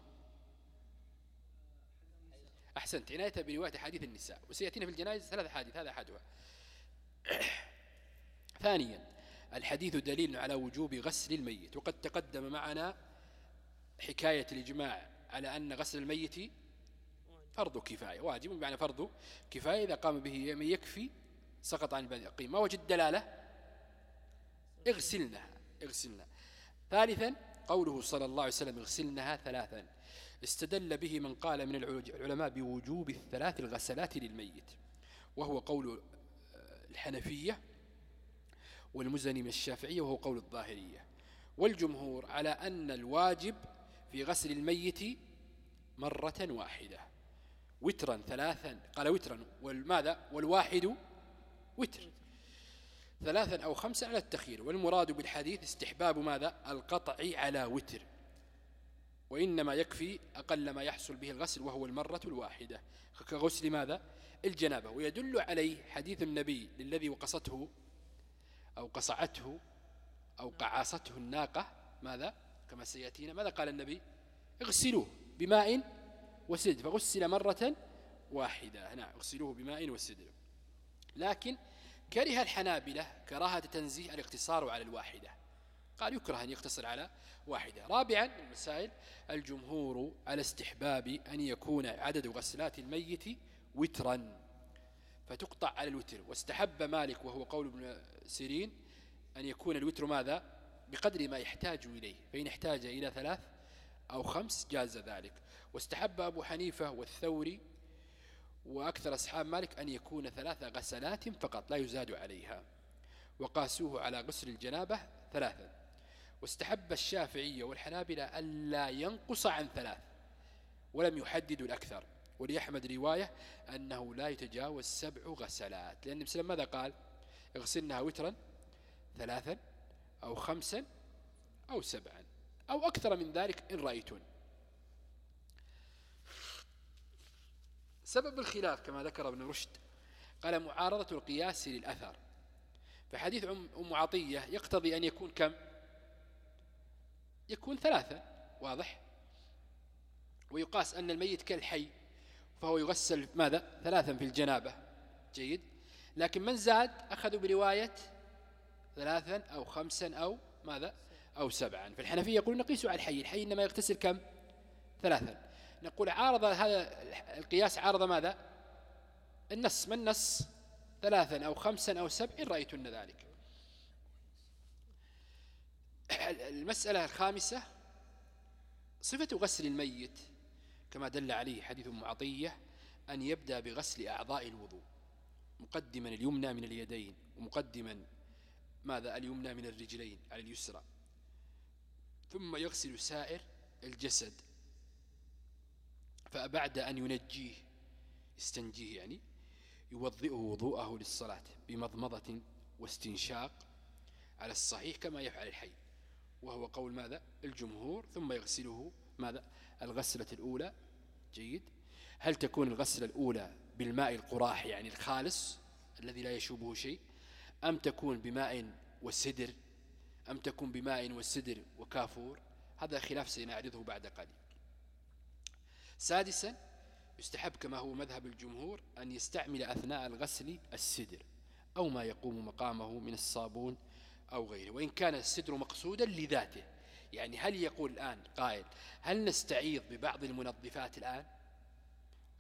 أحسنت. عنايتها برواية حديث النساء. وسيأتينا في الجنائز ثلاث حديث هذا أحدها. ثانيا الحديث دليل على وجوب غسل الميت. وقد تقدم معنا حكاية الإجماع على أن غسل الميت فرض كفاية. واجب بمعنى فرض كفاية. إذا قام به من يكفي سقط عن الباقي. ما وجد دلالة؟ اغسلنها اغسلنا. ثالثا قوله صلى الله عليه وسلم اغسلنها ثلاثا. استدل به من قال من العلماء بوجوب الثلاث الغسلات للميت. وهو قول الحنفية والمزني من الشافعية وهو قول الظاهرية. والجمهور على أن الواجب في غسل الميت مرة واحدة. وترا ثلاثا قال وترا والماذا؟ والواحد وتر. ثلاثا أو خمسا على التخير والمراد بالحديث استحباب ماذا؟ القطع على وتر وإنما يكفي أقل ما يحصل به الغسل وهو المرة الواحدة. كغسل ماذا؟ الجنابة. ويدل عليه حديث النبي للذي وقصته أو قصعته أو قعاصته الناقة. ماذا؟ كما سيأتينا. ماذا قال النبي؟ اغسلوه بماء وسدر. فغسل مرة واحدة. نعم اغسلوه بماء وسدر. لكن كره الحنابلة كراهة تنزيه الاقتصار على الواحدة. قال يكره أن يقتصر على واحدة. رابعا المسائل الجمهور على استحباب أن يكون عدد غسلات الميت وترا. فتقطع على الوتر. واستحب مالك وهو قول ابن سيرين أن يكون الوتر ماذا؟ بقدر ما يحتاج إليه. فإن احتاج إلى ثلاث أو خمس جاز ذلك. واستحب أبو حنيفة والثوري وأكثر أصحاب مالك أن يكون ثلاث غسلات فقط لا يزاد عليها. وقاسوه على غسل الجنابة ثلاثا. واستحب الشافعية والحنابلة ألا ينقص عن ثلاث ولم يحددوا الأكثر. وليحمد رواية أنه لا يتجاوز سبع غسلات. لأن مسلم ماذا قال؟ اغسلنها وترا ثلاثا أو خمسا أو سبعا أو أكثر من ذلك إن رأيتون سبب الخلاف كما ذكر ابن رشد. قال معارضة القياس للأثر. فحديث أم عطية يقتضي أن يكون كم؟ يكون ثلاثة واضح؟ ويقاس أن الميت كالحي فهو يغسل ماذا؟ ثلاثا في الجنابة. جيد. لكن من زاد؟ أخذوا برواية ثلاثا أو خمسا أو ماذا؟ أو سبعا. فالحنفية يقولون نقيسوا على الحي. الحي إنما يغتسل كم؟ ثلاثا. نقول عارض هذا القياس عارض ماذا؟ النص. ما النص؟ ثلاثا أو خمسا أو سبع إن رأيتن ذلك. المسألة الخامسة صفة غسل الميت. كما دل عليه حديث معطية أن يبدأ بغسل أعضاء الوضوء. مقدما اليمنى من اليدين ومقدما ماذا؟ اليمنى من الرجلين على اليسرى. ثم يغسل سائر الجسد. فبعد أن ينجيه استنجيه يعني يوضئه وضوءه للصلاة بمضمضة واستنشاق على الصحيح كما يفعل الحي. وهو قول ماذا؟ الجمهور. ثم يغسله ماذا؟ الغسلة الأولى. جيد. هل تكون الغسلة الأولى بالماء القراح يعني الخالص الذي لا يشوبه شيء؟ أم تكون بماء وسدر؟ أم تكون بماء وسدر وكافور؟ هذا خلاف سنعرضه بعد قليل. سادسا يستحب كما هو مذهب الجمهور أن يستعمل أثناء الغسل السدر أو ما يقوم مقامه من الصابون أو غيره وإن كان السدر مقصودا لذاته. يعني هل يقول الآن قائل هل نستعيض ببعض المنظفات الآن؟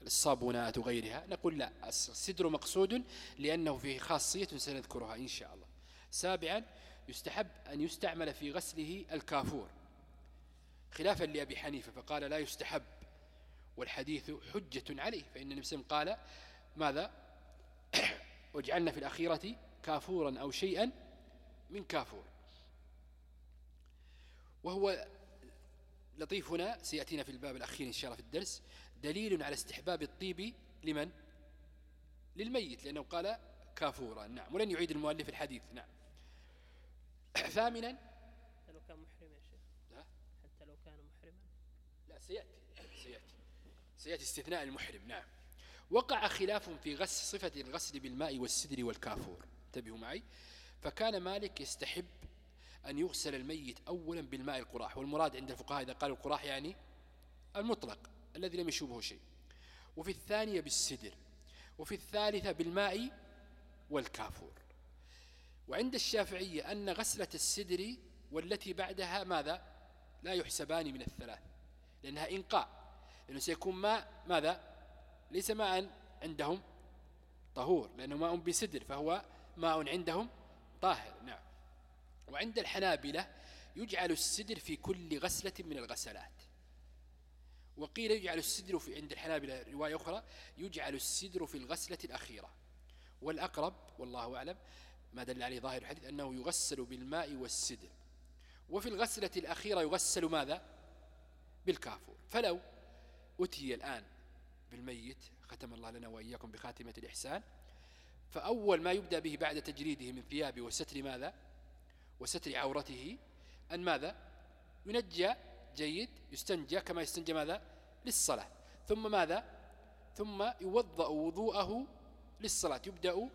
الصابونات وغيرها؟ نقول لا السدر مقصود لأنه فيه خاصية سنذكرها إن شاء الله. سابعا يستحب أن يستعمل في غسله الكافور. خلافا لأبي حنيفة فقال لا يستحب. والحديث حجة عليه فإن النبي قال ماذا؟ واجعلنا في الأخيرة كافورا أو شيئا من كافور. وهو لطيف هنا سيأتينا في الباب الأخير إن شاء الله في الدرس دليل على استحباب الطيب لمن؟ للميت لأنه قال كافورا. نعم ولن يعيد المؤلف الحديث. نعم. ثامنا. حتى لو كان محرم يا شيخ. حتى لو كان محرما. لا سيأتي. سيأتي استثناء المحرم نعم. وقع خلاف في غسل صفة الغسل بالماء والسدر والكافور. انتبهوا معي. فكان مالك يستحب أن يغسل الميت أولا بالماء القراح. والمراد عند الفقهاء إذا قالوا القراح يعني المطلق الذي لم يشوبه شيء. وفي الثانية بالسدر. وفي الثالثة بالماء والكافور. وعند الشافعية أن غسلة السدر والتي بعدها ماذا؟ لا يحسبان من الثلاث لأنها إنقاء. لأنه سيكون ماء ماذا؟ ليس ماء عندهم طهور لأنه ماء بسدر فهو ماء عندهم طاهر نعم. وعند الحنابلة يجعل السدر في كل غسلة من الغسلات. وقيل يجعل السدر في عند الحنابلة رواية أخرى يجعل السدر في الغسلة الأخيرة. والأقرب والله أعلم ما دل عليه ظاهر الحديث أنه يغسل بالماء والسدر وفي الغسلة الأخيرة يغسل ماذا؟ بالكافور. فلو أتي الآن بالميت ختم الله لنا وإياكم بخاتمة الإحسان. فأول ما يبدأ به بعد تجريده من ثيابه وستر ماذا؟ وستر عورته أن ماذا؟ ينجى جيد يستنجى كما يستنجى ماذا؟ للصلاة. ثم ماذا؟ ثم يوضأ وضوءه للصلاة. يبدأ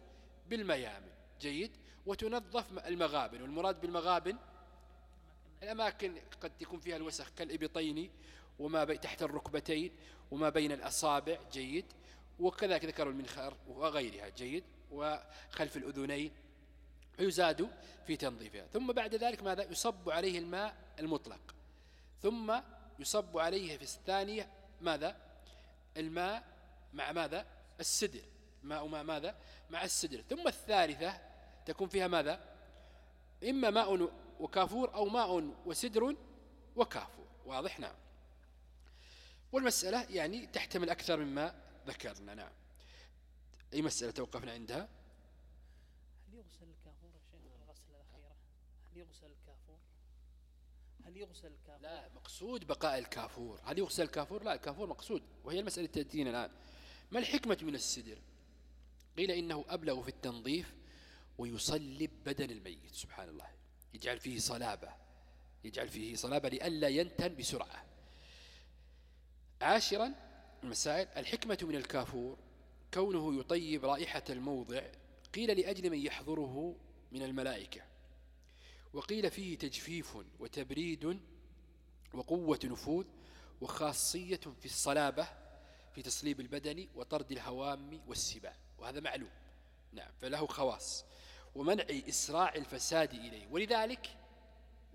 بالميامن. جيد. وتنظف المغابن. والمراد بالمغابن الأماكن قد يكون فيها الوسخ كالإبطين وما تحت الركبتين وما بين الأصابع جيد. وكذلك ذكروا المنخار وغيرها جيد. وخلف الأذنين يزاد في تنظيفها. ثم بعد ذلك ماذا؟ يصب عليه الماء المطلق. ثم يصب عليه في الثانية ماذا؟ الماء مع ماذا؟ السدر. ماء ماء ماذا؟ مع السدر. ثم الثالثة تكون فيها ماذا؟ إما ماء وكافور أو ماء وسدر وكافور. واضح؟ نعم. والمسألة يعني تحتمل أكثر مما ذكرنا نعم. أي مسألة توقفنا عندها؟ هل يغسل الكافور الغسلة الأخيرة. هل يغسل الكافور؟ هل يغسل الكافور؟ لا مقصود بقاء الكافور. هل يغسل الكافور؟ لا الكافور مقصود وهي المسألة تأتينا الآن. ما الحكمة من السدر؟ قيل إنه أبلغ في التنظيف ويصلب بدن الميت سبحان الله. يجعل فيه صلابة. يجعل فيه صلابة لئلا ينتن بسرعة. عاشرا المسائل. الحكمة من الكافور كونه يطيب رائحة الموضع قيل لأجل من يحضره من الملائكة. وقيل فيه تجفيف وتبريد وقوة نفوذ وخاصية في الصلابة في تصليب البدن وطرد الهوام والسباع. وهذا معلوم. نعم فله خواص. ومنع إسراع الفساد إليه. ولذلك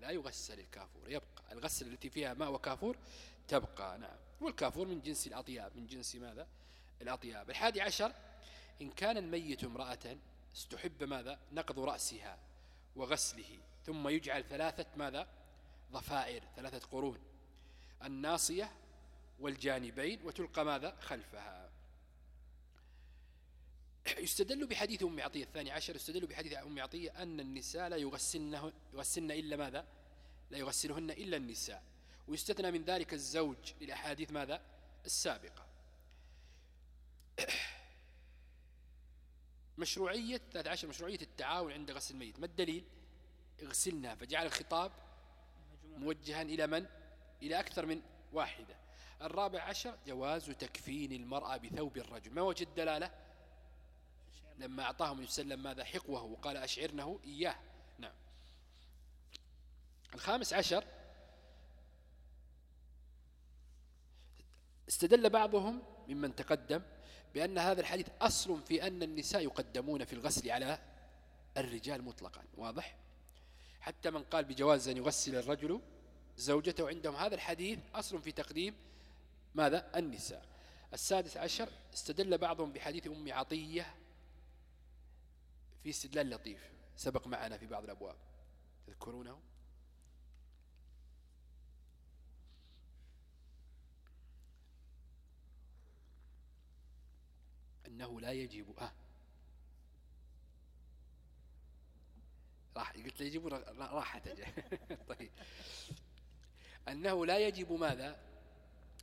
لا يغسل الكافور يبقى. الغسل التي فيها ماء وكافور تبقى. نعم. والكافور من جنس الأطياب من جنس ماذا؟ الأطياب. الحادي عشر إن كان الميت امرأة استحب ماذا؟ نقض رأسها وغسله ثم يجعل ثلاثة ماذا؟ ضفائر ثلاثة قرون. الناصية والجانبين وتلقى ماذا؟ خلفها. يستدل بحديث أم عطية الثاني عشر يستدل بحديث أم عطية أن النساء لا يغسلن, يغسلن إلا ماذا؟ لا يغسلهن إلا النساء. ويستثنى من ذلك الزوج للأحاديث ماذا؟ السابقة. مشروعية 13 مشروعية التعاون عند غسل الميت. ما الدليل؟ اغسلنا فجعل الخطاب موجها إلى من؟ إلى أكثر من واحدة. الرابع عشر جواز تكفين المرأة بثوب الرجل. ما وجد الدلالة؟ لما أعطاهم يسلم ماذا؟ حقوه. وقال أشعرنه إياه. نعم. الخامس عشر استدل بعضهم ممن تقدم بأن هذا الحديث أصل في أن النساء يقدمون في الغسل على الرجال مطلقا واضح؟ حتى من قال بجواز أن يغسل الرجل زوجته عندهم هذا الحديث أصل في تقديم ماذا؟ النساء. السادس عشر استدل بعضهم بحديث أم عطية في استدلال لطيف سبق معنا في بعض الأبواب تذكرونه؟ أنه لا يجب. أه. راح قلت له يجب راحة طيب. أنه لا يجب ماذا؟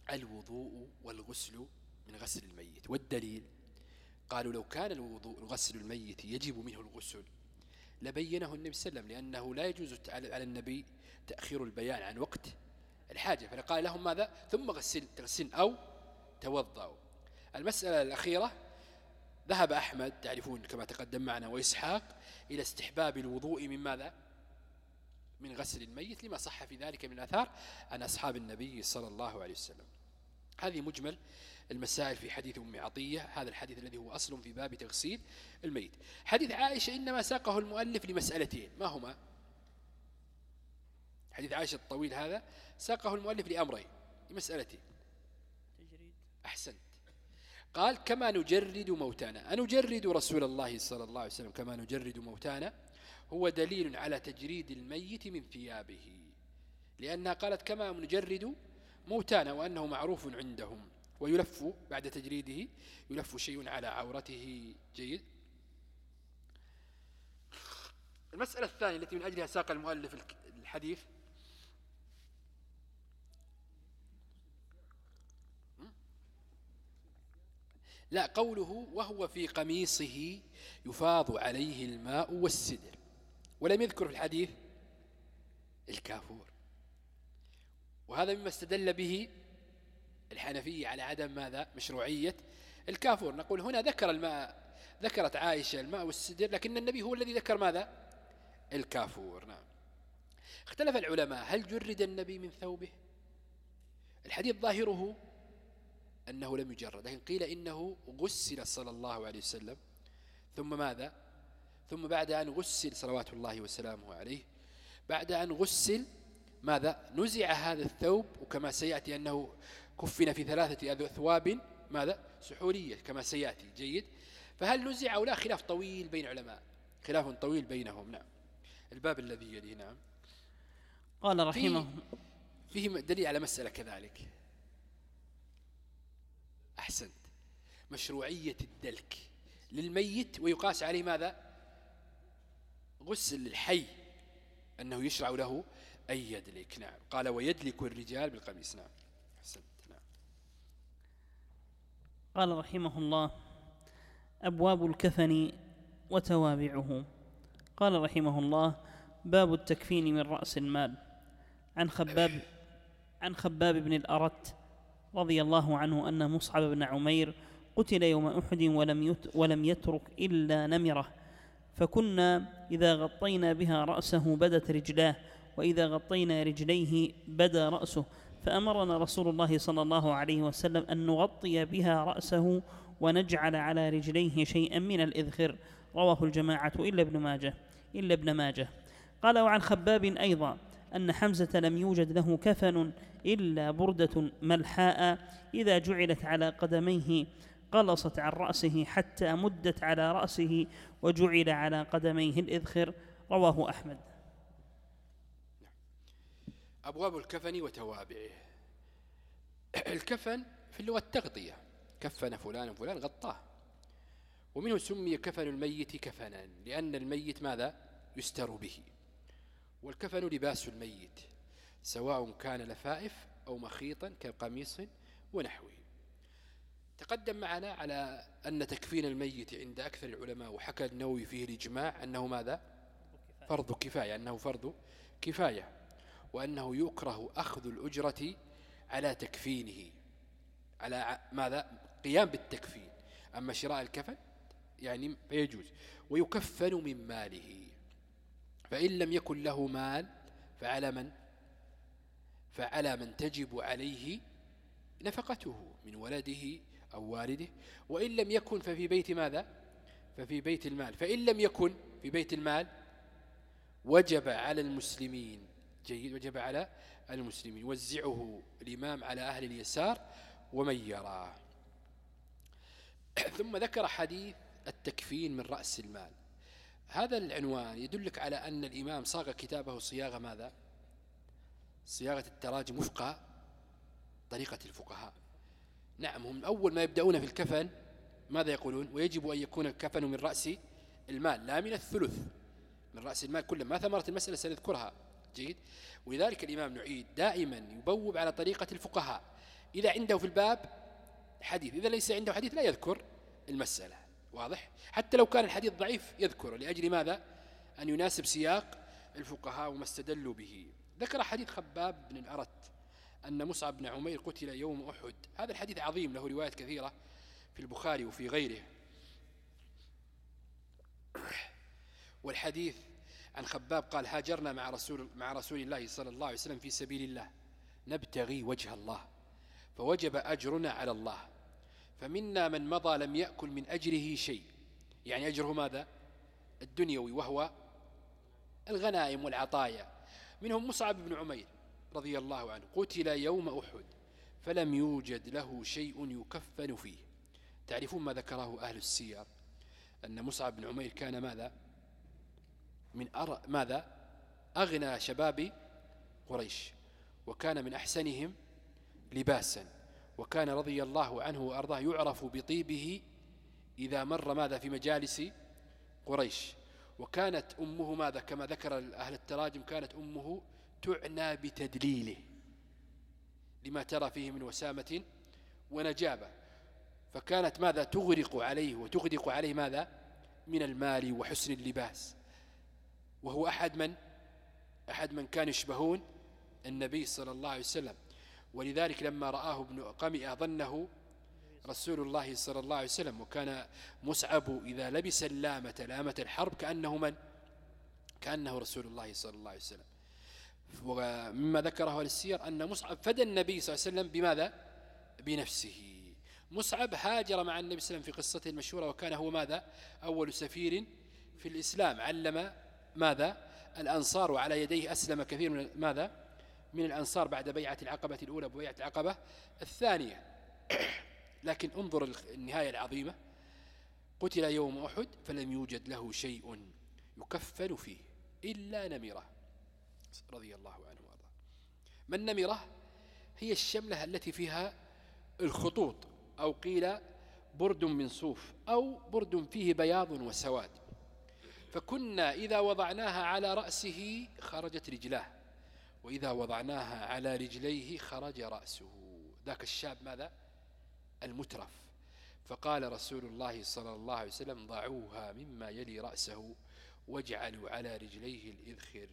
الوضوء والغسل من غسل الميت. والدليل قالوا لو كان الوضوء غسل الميت يجب منه الغسل لبينه النبي صلى الله عليه وسلم لأنه لا يجوز على النبي تأخير البيان عن وقت الحاجة. فقال لهم ماذا؟ ثم غسل تغسل أو توضأوا المسألة الأخيرة ذهب أحمد تعرفون كما تقدم معنا وإسحاق إلى استحباب الوضوء من ماذا؟ من غسل الميت لما صح في ذلك من الأثار عن أصحاب النبي صلى الله عليه وسلم. هذه مجمل المسائل في حديث أم عطية هذا الحديث الذي هو أصل في باب تغسيل الميت. حديث عائشة إنما ساقه المؤلف لمسألتين ما هما؟ حديث عائشة الطويل هذا ساقه المؤلف لأمرين لمسألتين. تجريد. أحسنت قال كما نجرد موتانا. أنجرد رسول الله صلى الله عليه وسلم كما نجرد موتانا هو دليل على تجريد الميت من ثيابه. لأنها قالت كما نجرد موتانا وأنه معروف عندهم. ويلف بعد تجريده يلف شيء على عورته. جيد. المسألة الثانية التي من أجلها ساق المؤلف الحديث لا قوله وهو في قميصه يفاض عليه الماء والسدر. ولم يذكر في الحديث الكافور. وهذا مما استدل به الحنفية على عدم ماذا؟ مشروعية الكافور. نقول هنا ذكر الماء ذكرت عائشة الماء والسدر لكن النبي هو الذي ذكر ماذا؟ الكافور. نعم. اختلف العلماء هل جرد النبي من ثوبه؟ الحديث ظاهره أنه لم يجرد. لكن قيل إنه غسل صلى الله عليه وسلم. ثم ماذا؟ ثم بعد أن غسل صلوات الله وسلامه عليه بعد أن غسل ماذا؟ نزع هذا الثوب وكما سيأتي أنه كفن في ثلاثة أثواب ماذا؟ سحورية كما سيأتي. جيد. فهل نزع أو لا؟ خلاف طويل بين علماء. خلاف طويل بينهم. نعم. الباب الذي يليه نعم. قال رحمه فيه دليل على مسألة كذلك. أحسنت. مشروعية الدلك. للميت ويقاس عليه ماذا؟ غسل الحي. أنه يشرع له أن يدلك. نعم. قال ويدلك الرجال بالقميص. نعم. حسنت نعم. قال رحمه الله أبواب الكفن وتوابعه. قال رحمه الله باب التكفين من رأس المال. عن خباب عن خباب بن الأرت رضي الله عنه أن مصعب بن عمير قتل يوم أحد ولم, ولم يترك إلا نمرة. فكنا إذا غطينا بها رأسه بدت رجلاه وإذا غطينا رجليه بدا رأسه. فأمرنا رسول الله صلى الله عليه وسلم أن نغطي بها رأسه ونجعل على رجليه شيئا من الإذخر. رواه الجماعة إلا ابن ماجه إلا ابن ماجه. قال وعن خباب أيضا أن حمزة لم يوجد له كفن إلا بردة ملحاء. إذا جعلت على قدميه قلصت عن رأسه حتى مدت على رأسه وجعل على قدميه الإذخر. رواه أحمد. أبواب الكفن وتوابعه. الكفن في اللغة التغطية. كفن فلان فلان غطاه. ومنه سمي كفن الميت كفنا لأن الميت ماذا؟ يستر به. والكفن لباس الميت سواء كان لفائف أو مخيطا كقميص ونحوه. تقدم معنا على أن تكفين الميت عند أكثر العلماء وحكى النووي فيه الإجماع أنه ماذا؟ فرض كفاية أنه فرض كفاية وأنه يكره أخذ الأجرة على تكفينه على ماذا؟ قيام بالتكفين. أما شراء الكفن يعني يجوز. ويكفن من ماله. فإن لم يكن له مال فعلى من؟ فعلى من تجب عليه نفقته من ولده أو والده. وإن لم يكن ففي بيت ماذا؟ ففي بيت المال. فإن لم يكن في بيت المال وجب على المسلمين جيد وجب على المسلمين. وزعه الإمام على أهل اليسار ومن يراه. ثم ذكر حديث التكفين من رأس المال. هذا العنوان يدلك على أن الإمام صاغ كتابه صياغة ماذا؟ صياغة التراجم وفق طريقة الفقهاء. نعم هم أول ما يبدأون في الكفن ماذا يقولون؟ ويجب أن يكون الكفن من رأس المال لا من الثلث من رأس المال كله ما ثمرة المسألة سنذكرها. جيد؟ ولذلك الإمام نعيد دائما يبوب على طريقة الفقهاء. إذا عنده في الباب حديث إذا ليس عنده حديث لا يذكر المسألة. واضح؟ حتى لو كان الحديث ضعيف يذكره لأجل ماذا؟ أن يناسب سياق الفقهاء وما استدلوا به. ذكر حديث خباب بن الأرت أن مصعب بن عمير قتل يوم أحد. هذا الحديث عظيم له روايات كثيرة في البخاري وفي غيره. والحديث عن خباب قال هاجرنا مع رسول, مع رسول الله صلى الله عليه وسلم في سبيل الله نبتغي وجه الله فوجب أجرنا على الله. فمنا من مضى لم يأكل من أجره شيء. يعني أجره ماذا؟ الدنيوي وهو الغنائم والعطايا. منهم مصعب بن عمير رضي الله عنه قتل يوم أحد فلم يوجد له شيء يكفن فيه. تعرفون ما ذكره أهل السير؟ أن مصعب بن عمير كان ماذا؟ من أر... ماذا؟ أغنى شباب قريش وكان من أحسنهم لباسا. وكان رضي الله عنه وأرضاه يعرف بطيبه إذا مر ماذا في مجالس قريش. وكانت أمه ماذا؟ كما ذكر أهل التراجم كانت أمه تعنى بتدليله لما ترى فيه من وسامة ونجابة. فكانت ماذا؟ تغرق عليه وتغدق عليه ماذا؟ من المال وحسن اللباس. وهو أحد من؟ أحد من كان يشبهون النبي صلى الله عليه وسلم. ولذلك لما رآه ابن قمئة ظنه رسول الله صلى الله عليه وسلم وكان مصعب إذا لبس اللامة لامة الحرب كأنه من؟ كأنه رسول الله صلى الله عليه وسلم. ومما ذكره السير أن مصعب فدى النبي صلى الله عليه وسلم بماذا؟ بنفسه. مصعب هاجر مع النبي صلى الله عليه وسلم في قصته المشهورة وكان هو ماذا؟ أول سفير في الإسلام علم ماذا؟ الأنصار وعلى يديه أسلم كثير من ماذا؟ من الأنصار بعد بيعة العقبة الأولى وبيعة العقبة الثانية. لكن انظر النهاية العظيمة. قتل يوم أحد فلم يوجد له شيء يكفن فيه إلا نمرة. رضي الله عنه وأرضاه. ما النمرة؟ هي الشملة التي فيها الخطوط أو قيل برد من صوف أو برد فيه بياض وسواد. فكنا إذا وضعناها على رأسه خرجت رجلاه. وإذا وضعناها على رجليه خرج رأسه. ذاك الشاب ماذا؟ المترف. فقال رسول الله صلى الله عليه وسلم ضعوها مما يلي رأسه واجعلوا على رجليه الإذخر.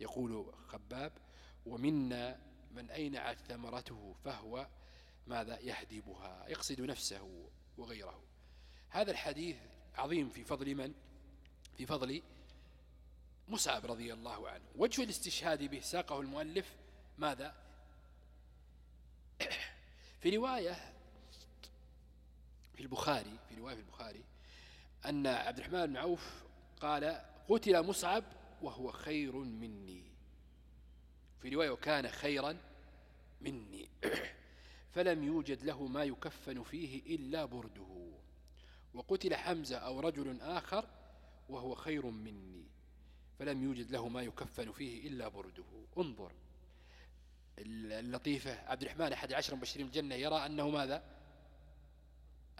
يقول خباب ومنا من أينعت ثمرته؟ فهو ماذا؟ يهدبها يقصد نفسه وغيره. هذا الحديث عظيم في فضل من؟ في فضل مصعب رضي الله عنه. وجه الاستشهاد به ساقه المؤلف ماذا؟ في رواية في البخاري في رواية في البخاري أن عبد الرحمن بن عوف قال قتل مصعب وهو خير مني. في رواية وكان خيرا مني. فلم يوجد له ما يكفن فيه إلا برده. وقتل حمزة أو رجل آخر وهو خير مني. فلم يوجد له ما يكفن فيه إلا برده. انظر. اللطيفة. عبد الرحمن أحد عشر مبشرين الجنة يرى أنه ماذا؟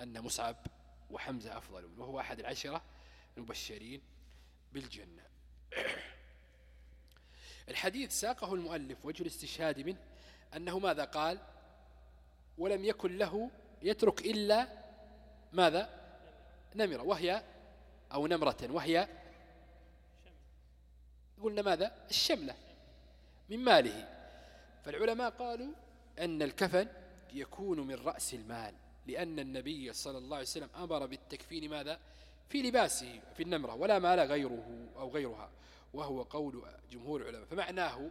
أن مصعب وحمزة أفضل وهو أحد العشرة المبشرين بالجنة. الحديث ساقه المؤلف وجه الاستشهاد منه أنه ماذا قال؟ ولم يكن له يترك إلا ماذا؟ نمرة. وهي أو نمرة. وهي قلنا ماذا؟ الشملة من ماله. فالعلماء قالوا أن الكفن يكون من رأس المال لأن النبي صلى الله عليه وسلم أمر بالتكفين ماذا؟ في لباسه في النمرة ولا مال غيره أو غيرها وهو قول جمهور العلماء. فمعناه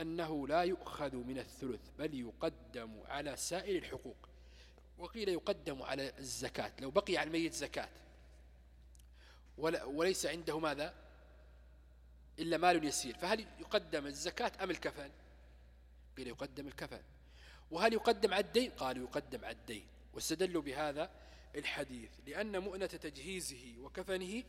أنه لا يؤخذ من الثلث بل يقدم على سائر الحقوق. وقيل يقدم على الزكاة لو بقي على الميت زكاة. وليس عنده ماذا؟ إلا مال يسير. فهل يقدم الزكاة أم الكفن؟ قيل يقدم الكفن. وهل يقدم على الدين؟ قالوا يقدم على الدين. واستدلوا بهذا الحديث لأن مؤنة تجهيزه وكفنه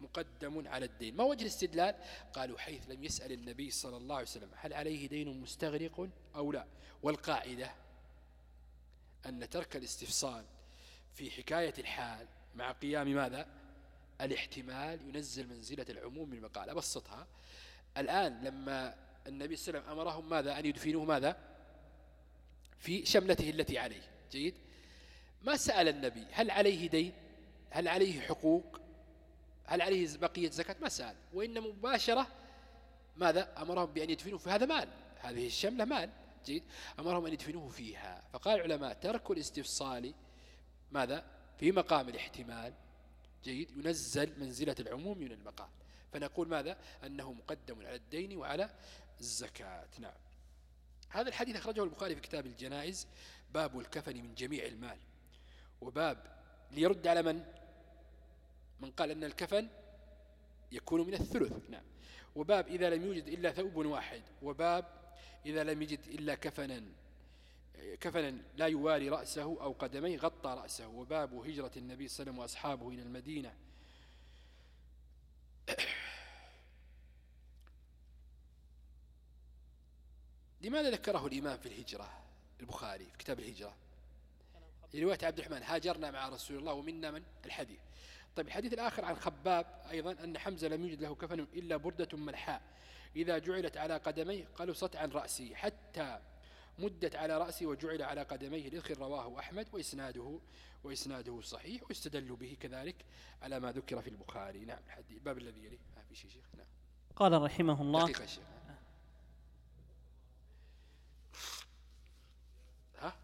مقدم على الدين. ما وجه الاستدلال؟ قالوا حيث لم يسأل النبي صلى الله عليه وسلم هل عليه دين مستغرق أو لا. والقاعدة أن ترك الاستفصال في حكاية الحال مع قيام ماذا؟ الاحتمال ينزل منزلة العموم من المقال. أبسطها. الآن لما النبي صلى الله عليه وسلم أمرهم ماذا؟ أن يدفنوه ماذا؟ في شملته التي عليه. جيد؟ ما سأل النبي هل عليه دين؟ هل عليه حقوق؟ هل عليه بقية زكاة؟ ما سأل. وإن مباشرة ماذا؟ أمرهم بأن يدفنوه في هذا مال. هذه الشملة مال. جيد؟ أمرهم أن يدفنوه فيها. فقال العلماء ترك الاستفصال ماذا؟ في مقام الاحتمال. جيد ينزل منزلة العموم من المقام فنقول ماذا؟ أنه مقدم على الدين وعلى الزكاة. نعم. هذا الحديث أخرجه البخاري في كتاب الجنائز باب الكفن من جميع المال. وباب ليرد على من؟ من قال أن الكفن يكون من الثلث. نعم. وباب إذا لم يوجد إلا ثوب واحد. وباب إذا لم يجد إلا كفنا. كفنا لا يواري رأسه أو قدميه غطى رأسه. وباب هجرة النبي صلى الله عليه وسلم وأصحابه إلى المدينة. لماذا ذكره الإمام في الهجرة؟ البخاري في كتاب الهجرة. رواية عبد الرحمن هاجرنا مع رسول الله ومنا من؟ الحديث. طيب الحديث الآخر عن خباب أيضا أن حمزة لم يوجد له كفن إلا بردة ملحاء إذا جعلت على قدميه قلصت عن رأسه حتى مدت على رأسه وجعل على قدميه الإذخر رواه أحمد وإسناده وإسناده صحيح واستدلوا به كذلك على ما ذكر في البخاري. نعم الباب الذي يليه. ما في شيء شيخ؟ نعم. قال رحمه الله. دقيقة شيخ. ها؟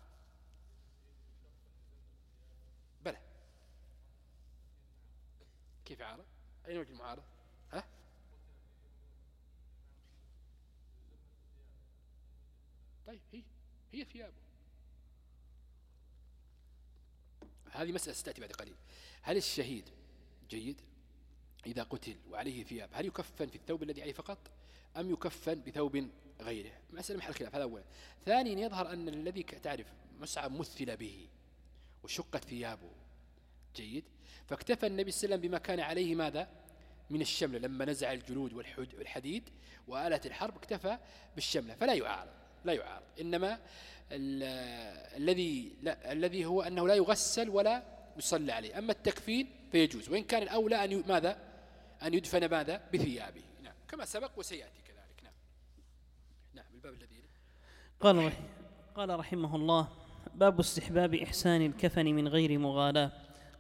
بلى. كيف عارض؟ أين وجه المعارض ها طيب هي هي ثيابه. هذه مسألة ستأتي بعد قليل. هل الشهيد جيد؟ إذا قتل وعليه ثياب هل يكفن في الثوب الذي عليه فقط أم يكفن بثوب غيره؟ مسألة محل خلاف هذا أولا. ثانيا يظهر أن الذي تعرف مسعى مثل به وشقت ثيابه جيد. فاكتفى النبي صلى الله عليه وسلم بما كان عليه ماذا؟ من الشملة لما نزع الجلود والحديد وآلة الحرب اكتفى بالشملة فلا يعارض. لا يعارض إنما الذي الذي هو أنه لا يغسل ولا يصلى عليه. أما التكفين فيجوز. وإن كان الأولى أن ماذا؟ أن يدفن ماذا بثيابه. نعم. كما سبق وسيأتي كذلك. نعم. نعم. الباب الذي قال قال رحمه الله باب استحباب إحسان الكفن من غير مغالاة.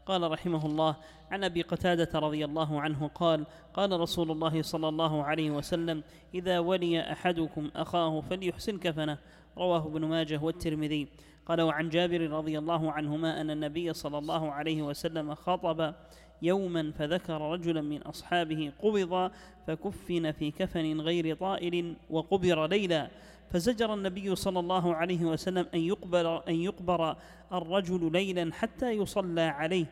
قال رحمه الله عن أبي قتادة رضي الله عنه قال قال رسول الله صلى الله عليه وسلم إذا ولي أحدكم أخاه فليحسن كفنه. رواه ابن ماجه والترمذي. قال وعن جابر رضي الله عنهما أن النبي صلى الله عليه وسلم خطب يوما فذكر رجلا من أصحابه قبض فكفن في كفن غير طائل وقبر ليلا. فزجر النبي صلى الله عليه وسلم أن يقبر أن يقبر الرجل ليلا حتى يصلى عليه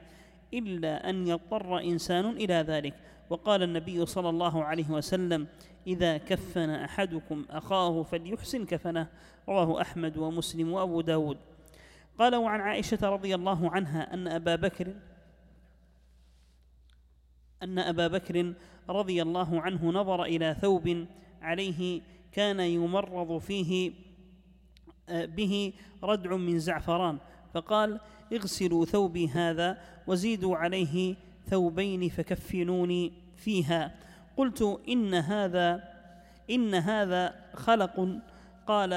إلا أن يضطر إنسان إلى ذلك. وقال النبي صلى الله عليه وسلم إذا كفن أحدكم أخاه فليحسن كفنه. رواه أحمد ومسلم وأبو داود. قال وعن عائشة رضي الله عنها أن أبا بكر أن أبا بكر رضي الله عنه نظر إلى ثوب عليه كان يمرض فيه آه، به ردع من زعفران فقال اغسلوا ثوبي هذا وزيدوا عليه ثوبين فكفنوني فيها. قلت إن هذا إن هذا خلق. قال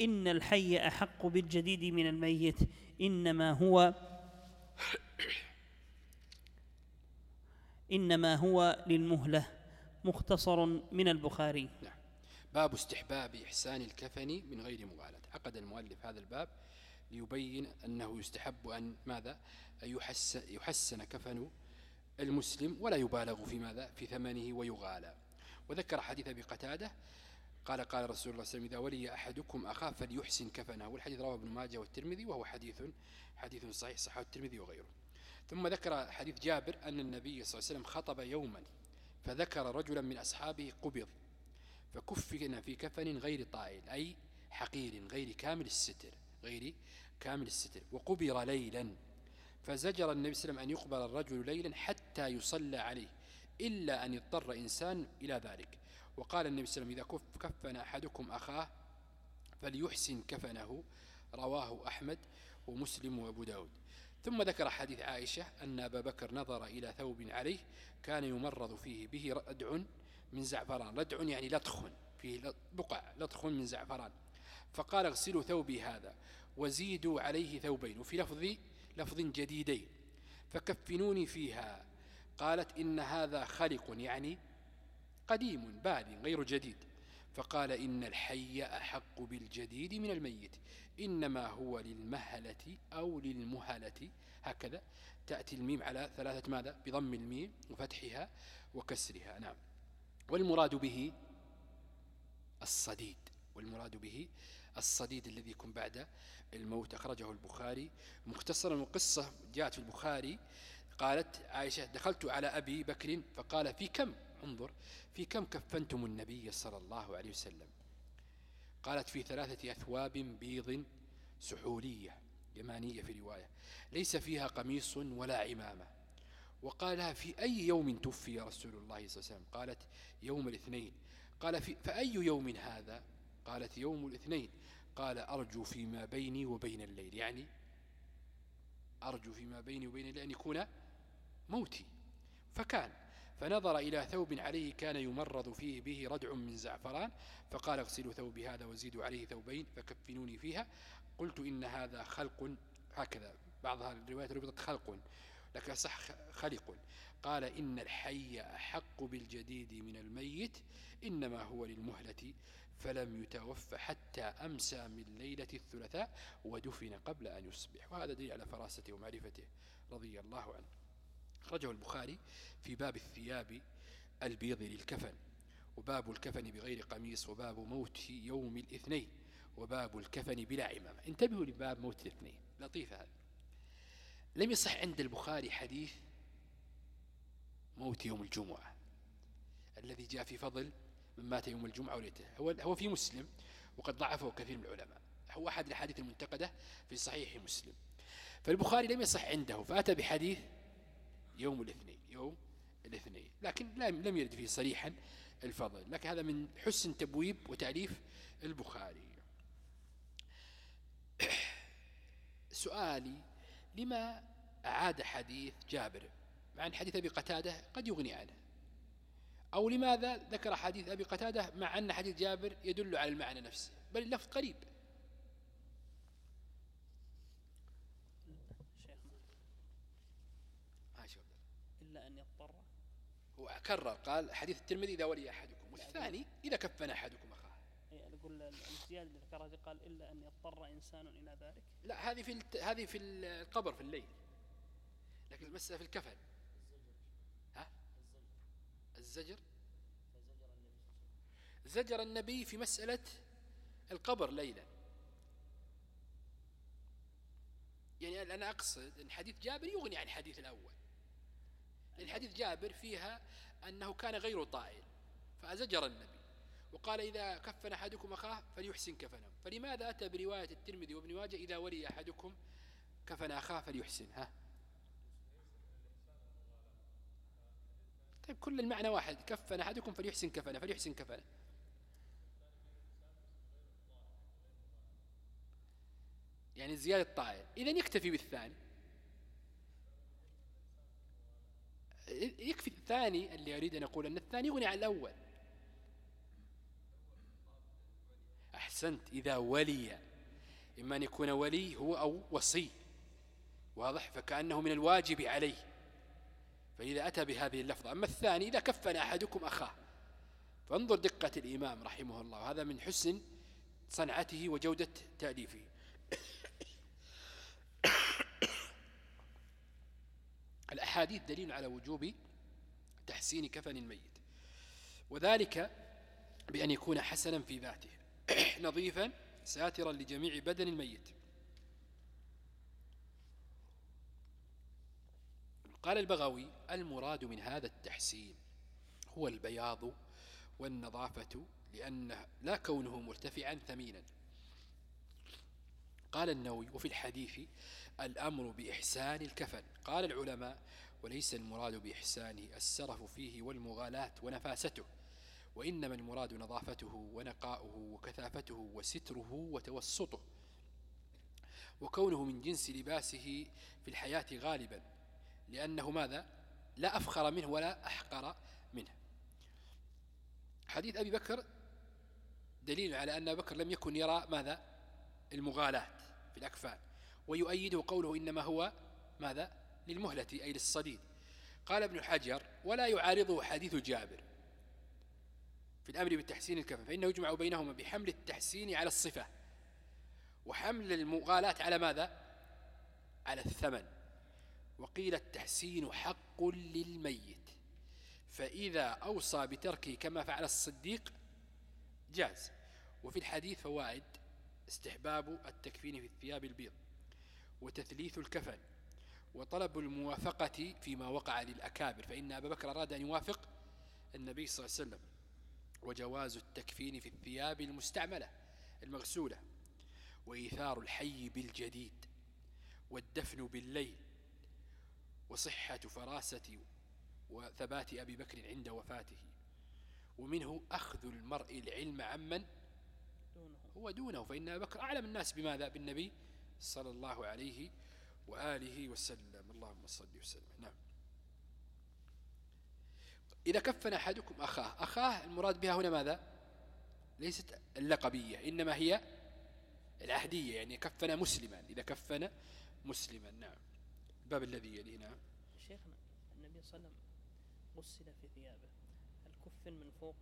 إن الحي أحق بالجديد من الميت إنما هو إنما هو للمهلة مختصر من البخاري. نعم. باب استحباب إحسان الكفن من غير مغالاة عقد المؤلف هذا الباب ليبين أنه يستحب أن ماذا؟ يحسن, يحسن كفن المسلم ولا يبالغ في ماذا؟ في ثمنه ويغالى. وذكر حديث أبي قتادة قال قال رسول الله صلى الله عليه وسلم إذا ولي أحدكم أخاه فليحسن كفنه. والحديث رواه ابن ماجه والترمذي وهو حديث حديث صحيح صححه الترمذي وغيره. ثم ذكر حديث جابر أن النبي صلى الله عليه وسلم خطب يوما فذكر رجلا من أصحابه قبض. فكفن في كفن غير طائل أي حقير غير كامل الستر غير كامل الستر. وقبر ليلا. فزجر النبي صلى الله عليه وسلم أن يقبل الرجل ليلا حتى يصلى عليه إلا أن يضطر إنسان إلى ذلك. وقال النبي صلى الله عليه وسلم إذا كفن أحدكم أخاه فليحسن كفنه رواه أحمد ومسلم وأبو داود. ثم ذكر حديث عائشة أن أبا بكر نظر إلى ثوب عليه كان يمرض فيه به ردع من زعفران ردع يعني لطخ فيه بقع لطخ من زعفران. فقال اغسلوا ثوبي هذا وزيدوا عليه ثوبين وفي لفظ لفظ جديدين. فكفنوني فيها. قالت إن هذا خلق يعني قديم باد غير جديد. فقال إن الحي أحق بالجديد من الميت إنما هو للمهلة أو للمهلة. هكذا تأتي الميم على ثلاثة ماذا؟ بضم الميم وفتحها وكسرها. نعم. والمراد به الصديد والمراد به الصديد الذي يكون بعد الموت أخرجه البخاري. مختصرا وقصة جاءت في البخاري قالت عائشة دخلت على أبي بكر فقال في كم؟ انظر في كم كفنتم النبي صلى الله عليه وسلم؟ قالت في ثلاثة أثواب بيض سحولية يمانية في رواية ليس فيها قميص ولا عمامة. وقال في أي يوم توفي رسول الله صلى الله عليه وسلم؟ قالت يوم الاثنين. قال في فأي يوم هذا؟ قالت يوم الاثنين. قال أرجو فيما بيني وبين الليل. يعني أرجو فيما بيني وبين الليل أن يكون موتي. فكان فنظر إلى ثوب عليه كان يمرض فيه به ردع من زعفران فقال اغسلوا ثوبي هذا وزيدوا عليه ثوبين فكفنوني فيها. قلت إن هذا خلق هكذا. بعضها الروايات ربطت خلق. لك صح خلق قال إن الحي أحق بالجديد من الميت إنما هو للمهلة فلم يتوفى حتى أمسى من ليلة الثلاثاء ودفن قبل أن يصبح. وهذا دليل على فراسته ومعرفته رضي الله عنه. خرجه البخاري في باب الثياب البيض للكفن وباب الكفن بغير قميص وباب موت يوم الاثنين وباب الكفن بلا عمامة. انتبهوا لباب موت الاثنين. لطيفة هذا. لم يصح عند البخاري حديث موت يوم الجمعة الذي جاء في فضل من مات يوم الجمعة وليته هو, هو في مسلم وقد ضعفه كثير من العلماء. هو أحد الحديث المنتقدة في صحيح مسلم. فالبخاري لم يصح عنده فأتى بحديث يوم الاثنين يوم الاثنين. لكن لم يرد فيه صريحا الفضل. لكن هذا من حسن تبويب وتعريف البخاري. سؤالي لما أعاد حديث جابر مع أن حديث أبي قتادة قد يغني عنه. أو لماذا ذكر حديث أبي قتادة مع أن حديث جابر يدل على المعنى نفسه بل اللفظ قريب. إلا أن يضطر. هو كرر قال حديث الترمذي إذا ولي أحدكم والثاني إذا كفن أحدكم. يقول الزيادة اللي ذكرها قال إلا أن يضطر إنسان إلى ذلك. لا هذه في. هذه في القبر في الليل. لكن المسألة في الكفن. ها؟ الزجر. زجر النبي في مسألة القبر ليلا. يعني أنا أقصد أن حديث جابر يغني عن الحديث الأول. لأن حديث جابر فيها أنه كان غير طائل فأزجر النبي. وقال إذا كفن أحدكم أخاه فليحسن كفنه. فلماذا أتى برواية الترمذي وابن ماجه إذا ولي أحدكم كفن أخاه فليحسن؟ ها. طيب كل المعنى واحد. كفن أحدكم فليحسن كفنه فليحسن كفنه. يعني زيادة طائل إذا يكتفي بالثاني. يكفي الثاني اللي أريد أن أقول أن الثاني يغني عن الأول. أحسنت إذا ولي. إما أن يكون ولي هو أو وصي. واضح؟ فكأنه من الواجب عليه. فإذا أتى بهذه اللفظة أما الثاني إذا كفن أحدكم أخاه. فانظر دقة الإمام رحمه الله. هذا من حسن صنعته وجودة تأليفه. الأحاديث دليل على وجوب تحسين كفن الميت. وذلك بأن يكون حسنا في ذاته. نظيفا ساترا لجميع بدن الميت. قال البغوي المراد من هذا التحسين هو البياض والنظافة لأن لا كونه مرتفعا ثمينا. قال النووي وفي الحديث الأمر بإحسان الكفن. قال العلماء وليس المراد بإحسانه السرف فيه والمغالاة ونفاسته. وإنما المراد نظافته ونقاؤه وكثافته وستره وتوسطه وكونه من جنس لباسه في الحياة غالبا لأنه ماذا؟ لا أفخر منه ولا أحقر منه. حديث أبي بكر دليل على أن بكر لم يكن يرى ماذا؟ المغالاة في الأكفان ويؤيده قوله إنما هو ماذا؟ للمهلة أي للصديد. قال ابن حجر ولا يعارضه حديث جابر. في الأمر بالتحسين الكفن فإنه يجمع بينهما بحمل التحسين على الصفة. وحمل المغالاة على ماذا؟ على الثمن. وقيل التحسين حق للميت. فإذا أوصى بتركه كما فعل الصديق جاز. وفي الحديث فوائد استحباب التكفين في الثياب البيض. وتثليث الكفن. وطلب الموافقة فيما وقع للأكابر. فإن أبا بكر أراد أن يوافق النبي صلى الله عليه وسلم. وجواز التكفين في الثياب المستعملة المغسولة وإيثار الحي بالجديد والدفن بالليل وصحة فراسة وثبات أبي بكر عند وفاته. ومنه أخذ المرء العلم عمن هو دونه فإن أبي بكر أعلم الناس بماذا؟ بالنبي صلى الله عليه وآله وسلم. اللهم صل وسلم. نعم. إذا كفن أحدكم أخاه أخاه المراد بها هنا ماذا؟ ليست اللقبية إنما هي العهدية يعني كفن مسلما إذا كفن مسلما. نعم. الباب الذي يليه نعم. شيخنا النبي صلى الله عليه وسلم غسل في ثيابه. الكفن من فوق؟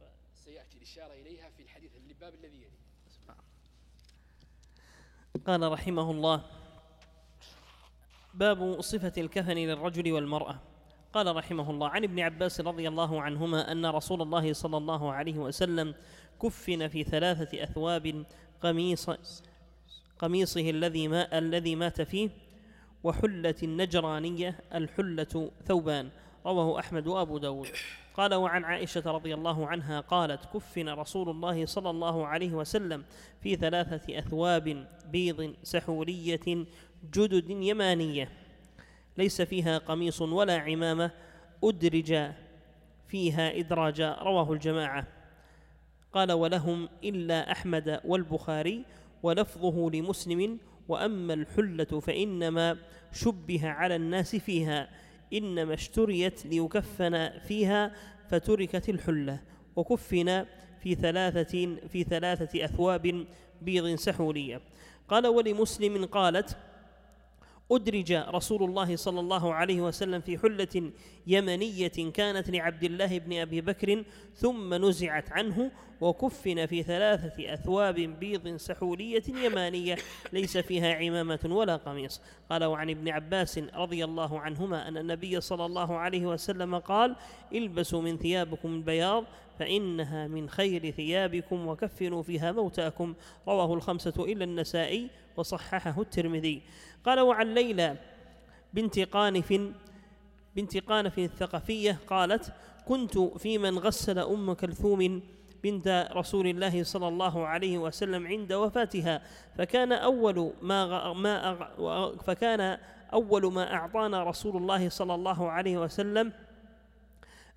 سيأتي الإشارة إليها في الحديث الباب الذي يليه. قال رحمه الله باب صفة الكفن للرجل والمرأة. قال رحمه الله عن ابن عباس رضي الله عنهما أن رسول الله صلى الله عليه وسلم كفن في ثلاثة أثواب قميص قميصه الذي ما الذي مات فيه وحلة النجرانية الحلة ثوبان. رواه أحمد وأبو داود. قال وعن عائشة رضي الله عنها قالت كفن رسول الله صلى الله عليه وسلم في ثلاثة أثواب بيض سحورية جدد يمانية ليس فيها قميص ولا عمامة أدرج فيها إدراجا رواه الجماعة. قال ولهم إلا أحمد والبخاري ولفظه لمسلم وأما الحلة فإنما شبه على الناس فيها إنما اشتريت ليكفن فيها فتركت الحلة وكفن في ثلاثة في ثلاثة أثواب بيض سحورية قال ولمسلم قالت أدرج رسول الله صلى الله عليه وسلم في حلة يمنية كانت لعبد الله بن أبي بكر ثم نزعت عنه وكفن في ثلاثة أثواب بيض سحولية يمانية ليس فيها عمامة ولا قميص. قال وعن ابن عباس رضي الله عنهما أن النبي صلى الله عليه وسلم قال البسوا من ثيابكم البياض فإنها من خير ثيابكم وكفنوا فيها موتاكم رواه الخمسة إلا النسائي وصححه الترمذي. قال وعن ليلى بنت قانف بنت قانف الثقفية قالت كنت في من غسل أم كلثوم بنت رسول الله صلى الله عليه وسلم عند وفاتها فكان أول ما, غ... ما أغ... فكان أول ما أعطانا رسول الله صلى الله عليه وسلم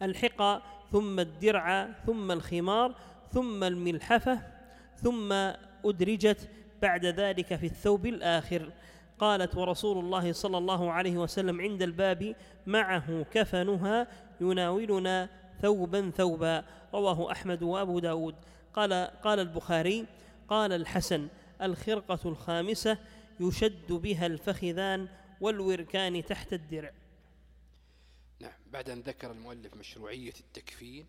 الحقى ثم الدرع ثم الخمار ثم الملحفة ثم أدرجت بعد ذلك في الثوب الآخر. قالت ورسول الله صلى الله عليه وسلم عند الباب معه كفنها يناولنا ثوبا ثوبا. رواه أحمد وأبو داود. قال قال البخاري قال الحسن الخرقة الخامسة يشد بها الفخذان والوركان تحت الدرع. نعم بعد أن ذكر المؤلف مشروعية التكفين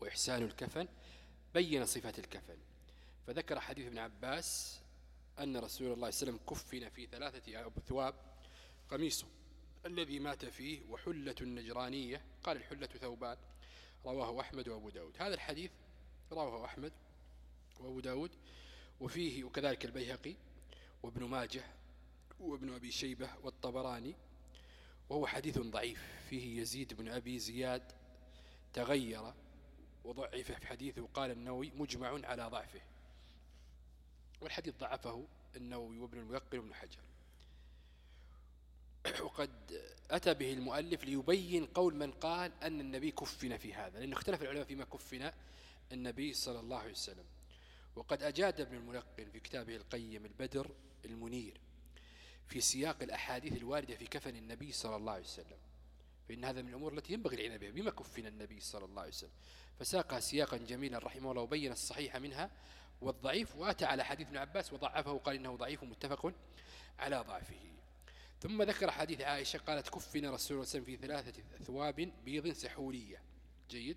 وإحسان الكفن بين صفة الكفن. فذكر حديث ابن عباس أن رسول الله صلى الله عليه وسلم كفن في ثلاثة أثواب قميصه الذي مات فيه وحلة النجرانية. قال الحلة ثوبان رواه أحمد وأبو داود. هذا الحديث رواه أحمد وأبو داود وفيه وكذلك البيهقي وابن ماجه وابن أبي شيبة والطبراني وهو حديث ضعيف. فيه يزيد بن أبي زياد تغير وضعف في حديثه وقال النووي مجمع على ضعفه. والحديث ضعفه النووي وابن الميقن وابن حجر. وقد أتى به المؤلف ليبين قول من قال أن النبي كفن في هذا لأنه اختلف العلماء فيما كفن النبي صلى الله عليه وسلم. وقد أجاد ابن الملقن في كتابه القيم البدر المنير في سياق الأحاديث الواردة في كفن النبي صلى الله عليه وسلم. فإن هذا من الأمور التي ينبغي العناية بها بما كفن النبي صلى الله عليه وسلم. فساقها سياقا جميلا رحمه الله وبين الصحيح منها والضعيف وأتى على حديث ابن عباس وضعفه وقال إنه ضعيف متفق على ضعفه. ثم ذكر حديث عائشة قالت كفن رسول الله في ثلاثة ثواب بيض سحولية جيد.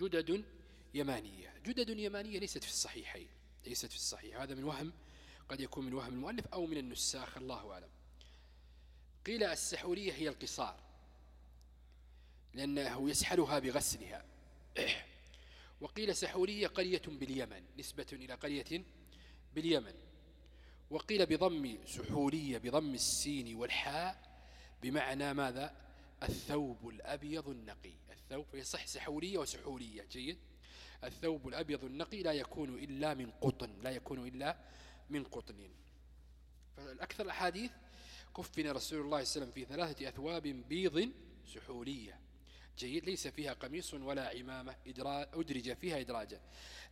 جدد يمانية. جدد يمانية ليست في الصحيحين ليست في الصحيح. هذا من وهم قد يكون من وهم المؤلف أو من النساخ الله أعلم. قيل السحولية هي القصار لأنه يسحلها بغسلها. وقيل سحولية قرية باليمن نسبة إلى قرية باليمن. وقيل بضم سحولية بضم السين والحاء بمعنى ماذا؟ الثوب الأبيض النقي. الثوب يصح سحولية وسحولية جيد؟ الثوب الأبيض النقي لا يكون إلا من قطن لا يكون إلا من قطن. فالأكثر الأحاديث كفن رسول الله صلى الله عليه وسلم في ثلاثة أثواب بيض سحولية جيد ليس فيها قميص ولا عمامة أدرج فيها إدراجا.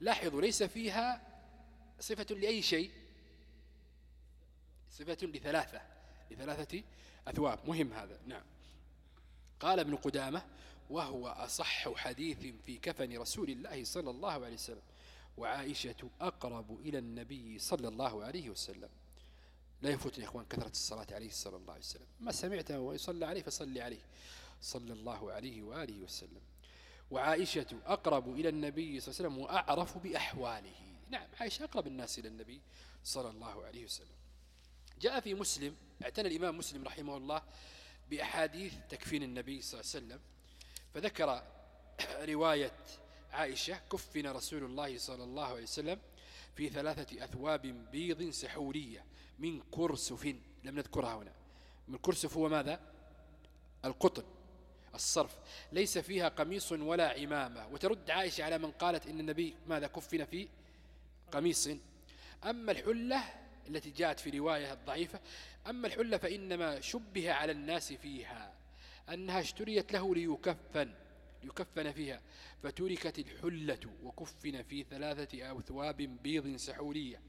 لاحظوا ليس فيها صفة لأي شيء. صفة لثلاثة لثلاثة أثواب. مهم هذا. نعم. قال ابن قدامة وهو أصح حديث في كفن رسول الله صلى الله عليه وسلم وعائشة أقرب إلى النبي صلى الله عليه وسلم. لا يفوتني يا إخوان كثرة الصلاة عليه صلى الله عليه وسلم. ما سمعته ويصلى عليه فصلي عليه. صلى الله عليه وآله وسلم. وعائشة أقرب إلى النبي صلى الله عليه وسلم وأعرف بأحواله. نعم عائشة أقرب الناس إلى النبي صلى الله عليه وسلم. جاء في مسلم اعتنى الإمام مسلم رحمه الله بأحاديث تكفين النبي صلى الله عليه وسلم فذكر رواية عائشة كفن رسول الله صلى الله عليه وسلم في ثلاثة أثواب بيض سحورية من كرسف. لم نذكرها هنا. من كرسف هو ماذا؟ القطن. الصرف ليس فيها قميص ولا عمامة. وترد عائشة على من قالت إن النبي ماذا كفن في قميص. أما الحلة التي جاءت في رواية الضعيفة أما الحلة فإنما شبه على الناس فيها أنها اشتريت له ليكفن ليكفن فيها فتركت الحلة وكفن في ثلاثة أثواب بيض سحولية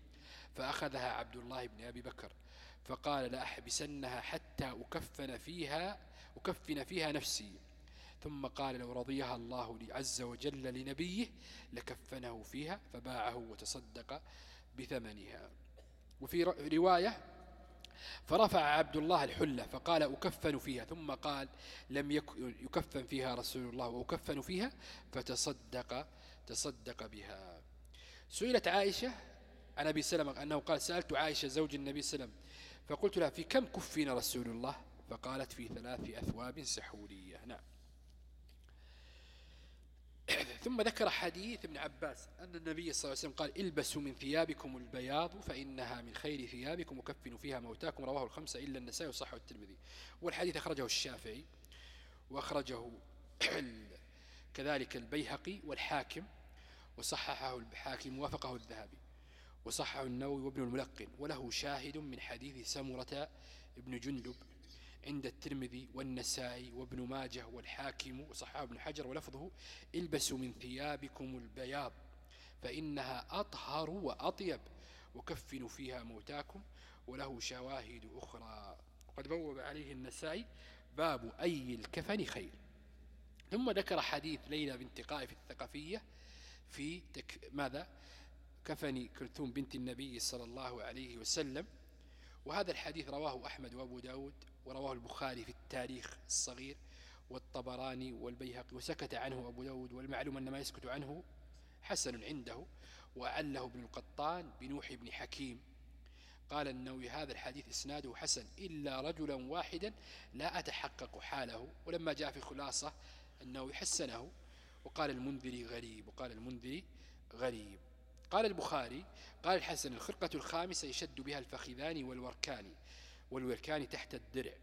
فأخذها عبد الله بن أبي بكر فقال لأحبسنها حتى أكفن فيها أكفن فيها نفسي. ثم قال لو رضيها الله عز وجل لنبيه لكفنه فيها فباعه وتصدق بثمنها. وفي رواية فرفع عبد الله الحلة فقال أكفن فيها. ثم قال لم يكفن فيها رسول الله وأكفن فيها فتصدق تصدق بها. سئلت عائشة عن أبي سلمة أنه قال سألت عائشة زوج النبي صلى الله عليه وسلم فقلت لها في كم كفين رسول الله؟ فقالت في ثلاث أثواب سحورية. نعم. ثم ذكر حديث ابن عباس أن النبي صلى الله عليه وسلم قال البسوا من ثيابكم البياض فإنها من خير ثيابكم وكفنوا فيها موتاكم. رواه الخمسة إلا النسائي وصحه الترمذي. والحديث أخرجه الشافعي وأخرجه كذلك البيهقي والحاكم وصححه الحاكم وافقه الذهبي وصححه النووي وابن الملقن. وله شاهد من حديث سمرة ابن جندب عند الترمذي والنسائي وابن ماجه والحاكم وصححه ابن حجر ولفظه البسوا من ثيابكم البياض فإنها أطهر وأطيب وكفنوا فيها موتاكم وله شواهد أخرى. وقد بوب عليه النسائي باب أي الكفن خير. ثم ذكر حديث ليلى بنت قائف الثقفية في تك ماذا؟ كفن كلثوم بنت النبي صلى الله عليه وسلم. وهذا الحديث رواه أحمد وأبو داود ورواه البخاري في التاريخ الصغير والطبراني والبيهقي وسكت عنه أبو داود والمعلوم أن ما يسكت عنه حسن عنده وعله ابن القطان بنوح بن حكيم. قال النووي هذا الحديث إسناده حسن إلا رجلا واحدا لا أتحقق حاله. ولما جاء في خلاصة أنه حسنه وقال المنذري غريب وقال المنذري غريب. قال البخاري قال الحسن الخرقة الخامسة يشد بها الفخذان والوركان. والوركان تحت الدرع.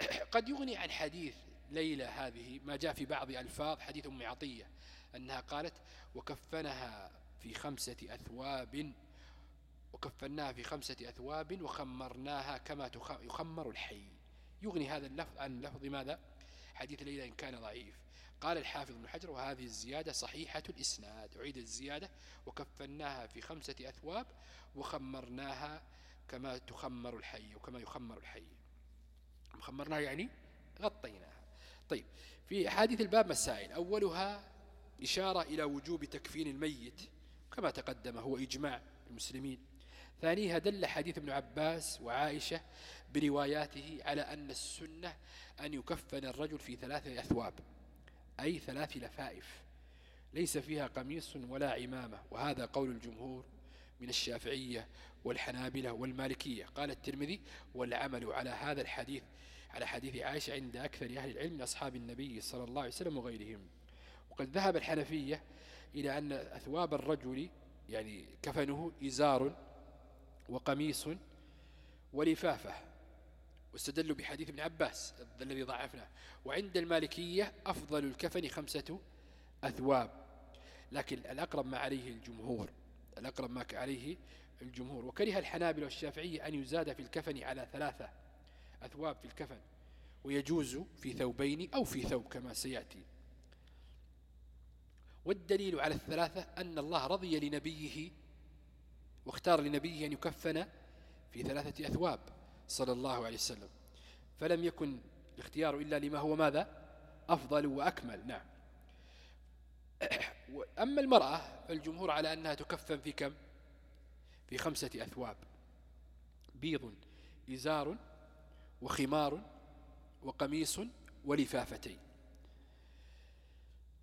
قد يغني عن حديث ليلى هذه ما جاء في بعض ألفاظ حديث أم عطية أنها قالت وكفنها في خمسة أثواب وكفناها في خمسة أثواب وخمرناها كما يخمر الحي. يغني هذا اللفظ عن لفظ ماذا؟ حديث ليلى إن كان ضعيف. قال الحافظ بن حجر وهذه الزيادة صحيحة الإسناد. أعيد الزيادة وكفناها في خمسة أثواب وخمرناها كما تخمر الحي وكما يخمر الحي. خمرناها يعني غطيناها. طيب في حديث الباب مسائل. أولها إشارة إلى وجوب تكفين الميت كما تقدم هو إجماع المسلمين. ثانيها دل حديث ابن عباس وعائشة برواياته على أن السنة أن يكفن الرجل في ثلاثة أثواب أي ثلاث لفائف. ليس فيها قميص ولا عمامة وهذا قول الجمهور من الشافعية والحنابلة والمالكية. قال الترمذي والعمل على هذا الحديث على حديث عائشة عند أكثر أهل العلم من أصحاب النبي صلى الله عليه وسلم وغيرهم. وقد ذهب الحنفية إلى أن أثواب الرجل يعني كفنه إزار وقميص ولفافة واستدلوا بحديث ابن عباس الذي ضعفناه. وعند المالكية أفضل الكفن خمسة أثواب لكن الأقرب ما عليه الجمهور. الأقرب ما عليه الجمهور. وكره الحنابل والشافعية أن يزاد في الكفن على ثلاثة أثواب في الكفن ويجوز في ثوبين أو في ثوب كما سيأتي. والدليل على الثلاثة أن الله رضي لنبيه واختار لنبيه أن يكفن في ثلاثة أثواب صلى الله عليه وسلم. فلم يكن الاختيار إلا لما هو ماذا؟ أفضل وأكمل. نعم. أما المرأة فالجمهور على أنها تكفن في كم؟ في خمسة أثواب. بيض إزار وخمار وقميص ولفافتين.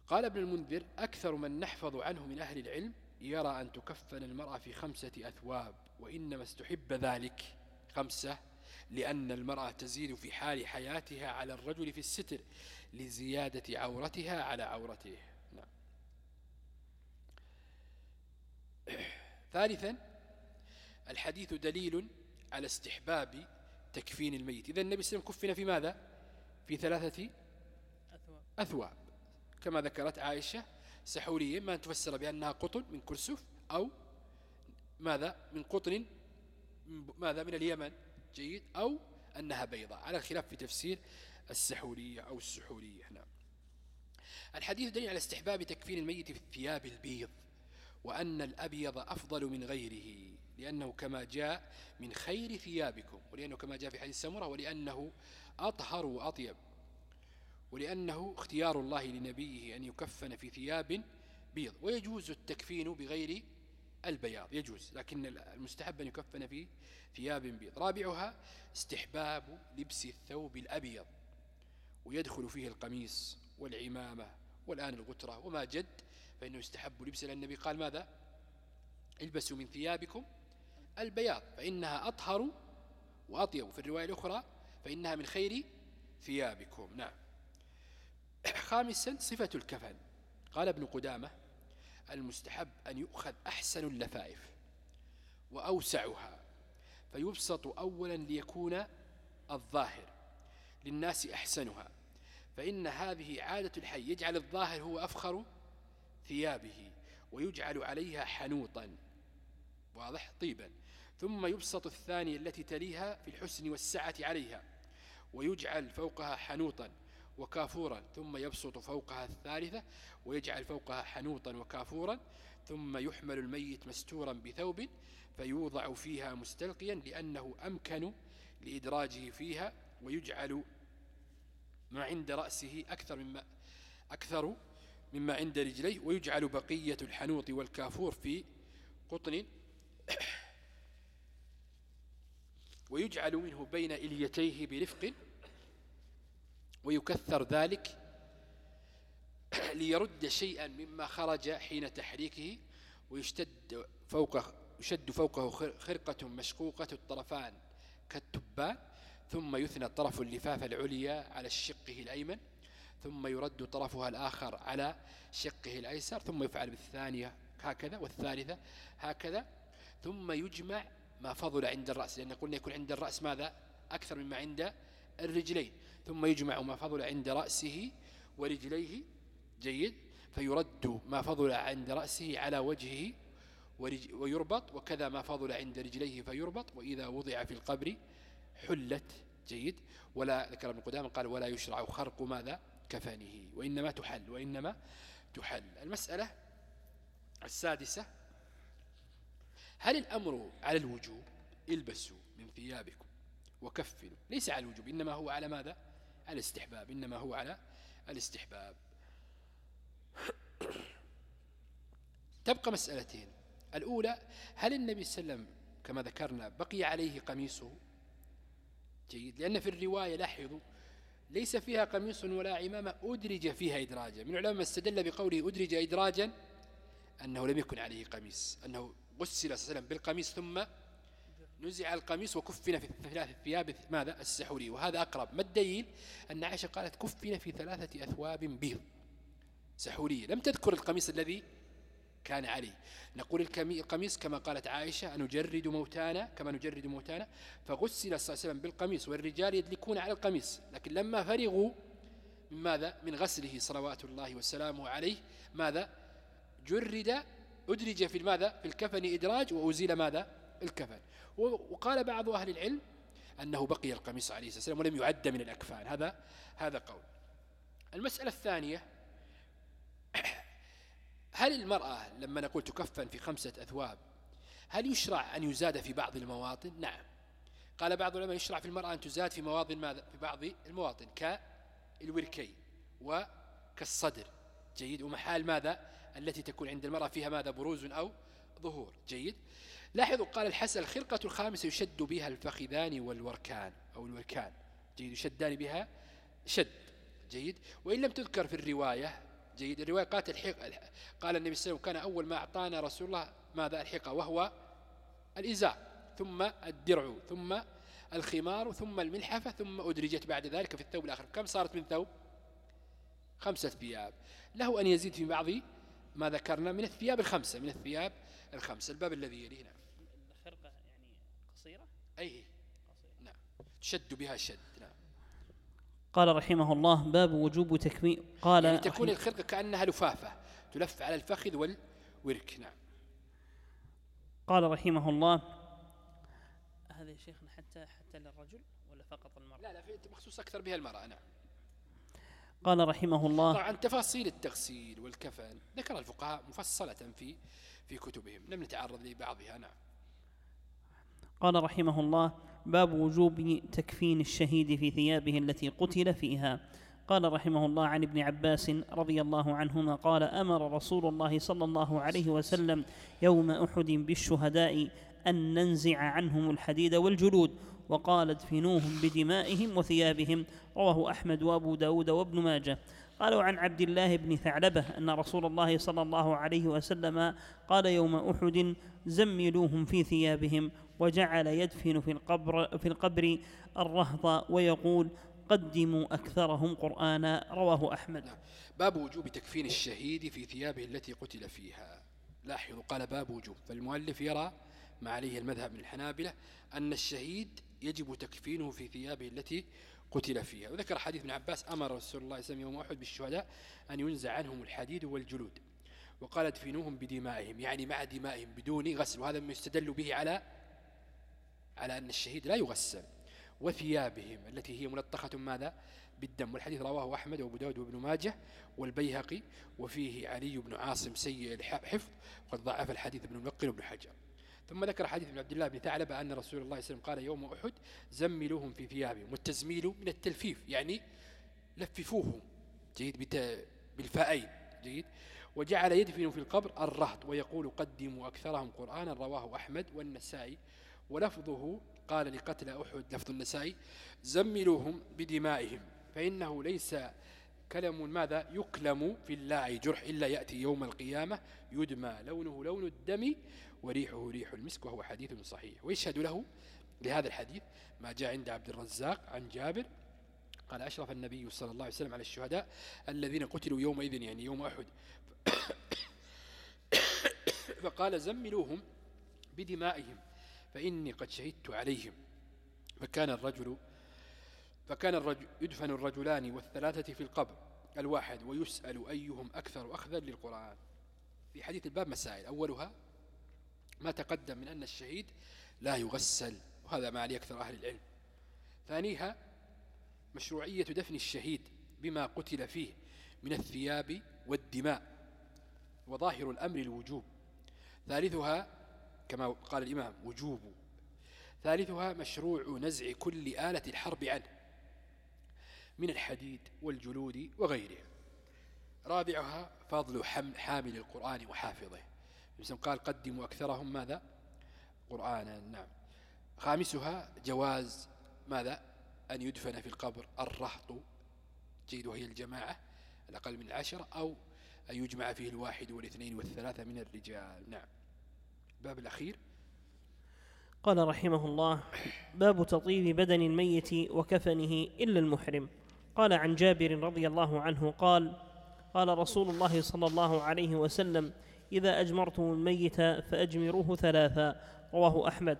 قال ابن المنذر أكثر من نحفظ عنه من أهل العلم يرى أن تكفن المرأة في خمسة أثواب وإنما استحب ذلك خمسة لأن المرأة تزيد في حال حياتها على الرجل في الستر لزيادة عورتها على عورته نعم. ثالثا الحديث دليل على استحباب تكفين الميت. إذا النبي صلى الله عليه وسلم كفن في ماذا؟ في ثلاثة أثواب, أثواب. كما ذكرت عائشة سحورية ما تفسر بأنها قطن من كرسف أو ماذا؟ من قطن ماذا؟ من اليمن. جيد. أو أنها بيضاء. على الخلاف في تفسير السحورية أو السحورية. نعم. الحديث دليل على استحباب تكفين الميت في الثياب البيض. وأن الأبيض أفضل من غيره لأنه كما جاء من خير ثيابكم ولأنه كما جاء في حديث سمرة ولأنه أطهر وأطيب ولأنه اختيار الله لنبيه أن يكفن في ثياب بيض. ويجوز التكفين بغير البياض يجوز لكن المستحب أن يكفن في ثياب بيض. رابعها استحباب لبس الثوب الأبيض ويدخل فيه القميص والعمامة والآن الغترة وما جد فإنه يستحب لبس لأن النبي. قال ماذا؟ البسوا من ثيابكم البياض فإنها أطهر وأطيب. في الرواية الأخرى فإنها من خير ثيابكم. نعم. خامسا صفة الكفن. قال ابن قدامة المستحب أن يؤخذ أحسن اللفائف وأوسعها فيبسط أولا ليكون الظاهر للناس أحسنها. فإن هذه عادة الحي يجعل الظاهر هو أفخر ثيابه ويجعل عليها حنوطا واضح؟ طيبا. ثم يبسط الثانية التي تليها في الحسن والسعة عليها ويجعل فوقها حنوطا وكافورا ثم يبسط فوقها الثالثة ويجعل فوقها حنوطا وكافورا ثم يحمل الميت مستورا بثوب فيوضع فيها مستلقيا لأنه أمكن لإدراجه فيها ويجعل ما عند رأسه أكثر مما أكثر مما عند رجليه ويجعل بقية الحنوط والكافور في قطن. ويجعل منه بين إليتيه برفق. ويكثر ذلك ليرد شيئا مما خرج حين تحريكه. ويشتد فوق يشد فوقه خرقة مشقوقة الطرفان كالتبان. ثم يثنى طرف اللفافة العليا على شقه الأيمن. ثم يرد طرفها الآخر على شقه الأيسر ثم يفعل بالثانية هكذا والثالثة هكذا ثم يجمع ما فضل عند الرأس لأن قلنا يكون عند الرأس ماذا؟ أكثر مما عند الرجلين ثم يجمع ما فضل عند رأسه ورجليه جيد فيرد ما فضل عند رأسه على وجهه ويربط وكذا ما فضل عند رجليه فيربط وإذا وضع في القبر حلت جيد ولا ذكر ابن قدامة قال ولا يشرع خرق ماذا؟ كفانه وإنما تحل وإنما تحل. المسألة السادسة هل الأمر على الوجوب؟ البسوا من ثيابكم وكفنوا. ليس على الوجوب إنما هو على ماذا؟ على الاستحباب إنما هو على الاستحباب. تبقى مسألتين. الأولى هل النبي صلى الله عليه وسلم كما ذكرنا بقي عليه قميصه؟ جيد لأن في الرواية لاحظوا ليس فيها قميص ولا عمامة أدرج فيها إدراجا. من العلماء استدل بقوله أدرج إدراجا أنه لم يكن عليه قميص أنه غسل صلى الله عليه وسلم بالقميص ثم نزع القميص وكفن في ثلاث ثياب. ماذا؟ السحوري. وهذا أقرب. ما الدليل؟ أن عائشة قالت كفن في ثلاثة أثواب بيض سحورية. لم تذكر القميص الذي كان عليه نقول القميص كما قالت عائشة نجرد موتانا كما نجرد موتانا. فغسل صلى الله عليه وسلم بالقميص والرجال يدلكون على القميص. لكن لما فرغوا من ماذا؟ من غسله صلوات الله وسلامه عليه. ماذا؟ جرد أدرج في ماذا؟ في الكفن إدراج وأزيل ماذا؟ الكفن. وقال بعض أهل العلم أنه بقي القميص عليه الصلاة والسلام ولم يعد من الأكفان. هذا هذا قول. المسألة الثانية هل المرأة لما نقول تكفن في خمسة أثواب هل يشرع أن يزاد في بعض المواطن؟ نعم. قال بعض العلماء يشرع في المرأة أن تزاد في مواطن ماذا؟ في بعض المواطن كالوركي وكالصدر. جيد. ومحال ماذا؟ التي تكون عند المرأة فيها ماذا؟ بروز أو ظهور. جيد. لاحظوا قال الحسن الخرقة الخامسة يشد بها الفخذان والوركان أو الوركان. جيد. يشدان بها شد. جيد. وإن لم تذكر في الرواية جيد الرواية قالت الحق قال النبي صلى الله عليه وسلم كان أول ما أعطانا رسول الله ماذا؟ الحقة وهو الإزاء ثم الدرع ثم الخمار ثم الملحفة ثم أدرجت بعد ذلك في الثوب الآخر. كم صارت من ثوب؟ خمسة ثياب. له أن يزيد في بعض ما ذكرنا من الثياب الخمسة من الثياب الخمسة. الباب الذي يليه نعم. الخرقة يعني قصيرة؟ أي نعم. تشد بها شد نعم. قال رحمه الله باب وجوب تكميل قال يعني تكون الخرقة كأنها لفافة تلف على الفخذ والورك نعم. قال رحمه الله هذا يا شيخنا حتى حتى للرجل ولا فقط المرأة؟ لا لا مخصوص أكثر بها المرأة نعم. قال رحمه الله طبعا تفاصيل التغسيل والكفن. ذكر الفقهاء مفصلة في في كتبهم. لم نتعرض لبعضها نعم. قال رحمه الله باب وجوب تكفين الشهيد في ثيابه التي قتل فيها. قال رحمه الله عن ابن عباس رضي الله عنهما قال أمر رسول الله صلى الله عليه وسلم يوم أحد بالشهداء أن ننزع عنهم الحديد والجلود وقال ادفنوهم بدمائهم وثيابهم. رواه أحمد وأبو داود وابن ماجه. قال وعن عبد الله بن ثعلبة أن رسول الله صلى الله عليه وسلم قال يوم أحد زملوهم في ثيابهم. وجعل يدفن في القبر في القبر الرهط ويقول قدموا أكثرهم قرآنا رواه أحمد. نعم. باب وجوب تكفين الشهيد في ثيابه التي قتل فيها. لاحظوا قال باب وجوب. فالمؤلف يرى ما عليه المذهب من الحنابلة أن الشهيد يجب تكفينه في ثيابه التي قتل فيها. وذكر حديث ابن عباس أمر رسول الله عليه يوم أحد بالشهداء أن ينزع عنهم الحديد والجلود وقال ادفنوهم بدمائهم يعني مع دمائهم بدون غسل وهذا ما يستدل به على على أن الشهيد لا يغسل وثيابهم التي هي ملطخة ماذا؟ بالدم. والحديث رواه أحمد وأبو داود وابن ماجه والبيهقي وفيه علي بن عاصم سيء الحفظ وقد ضعف الحديث ابن المقل وابن حجر. ثم ذكر حديث ابن عبد الله بن ثعلبة أن رسول الله صلى الله عليه وسلم قال يوم أحد زملوهم في ثيابهم والتزميل من التلفيف يعني لففوهم جيد بالفائين جيد. وجعل يدفن في القبر الرهط ويقول قدموا أكثرهم قرآنا رواه أحمد والنسائي ولفظه قال لقتل أحد لفظ النسائي زملوهم بدمائهم فإنه ليس كلم ماذا؟ يكلم في اللاعي جرح إلا يأتي يوم القيامة يدمى لونه لون الدم وريحه ريح المسك وهو حديث صحيح. ويشهد له لهذا الحديث ما جاء عند عبد الرزاق عن جابر قال أشرف النبي صلى الله عليه وسلم على الشهداء الذين قتلوا يومئذ يعني يوم أحد. فقال زملوهم بدمائهم. فإني قد شهدت عليهم. فكان الرجل فكان الرجل يدفن الرجلان والثلاثة في القبر الواحد ويسأل أيهم أكثر أخذا للقرآن. في حديث الباب مسائل. أولها ما تقدم من أن الشهيد لا يغسل وهذا ما عليه أكثر أهل العلم. ثانيها مشروعية دفن الشهيد بما قتل فيه من الثياب والدماء وظاهر الأمر الوجوب. ثالثها كما قال الإمام وجوب. ثالثها مشروع نزع كل آلة الحرب عنه من الحديد والجلود وغيره. رابعها فضل حامل القرآن وحافظه. مثل قال قدموا أكثرهم ماذا؟ قرآنا. نعم. خامسها جواز ماذا؟ أن يدفن في القبر الرهط جيد وهي الجماعة الأقل من العشرة أو أن يجمع فيه الواحد والاثنين والثلاثة من الرجال. نعم. الباب الأخير. قال رحمه الله باب تطيب بدن الميت وكفنه إلا المحرم. قال عن جابر رضي الله عنه قال قال رسول الله صلى الله عليه وسلم إذا أجمرتم الميت فأجمروه ثلاثا رواه أحمد.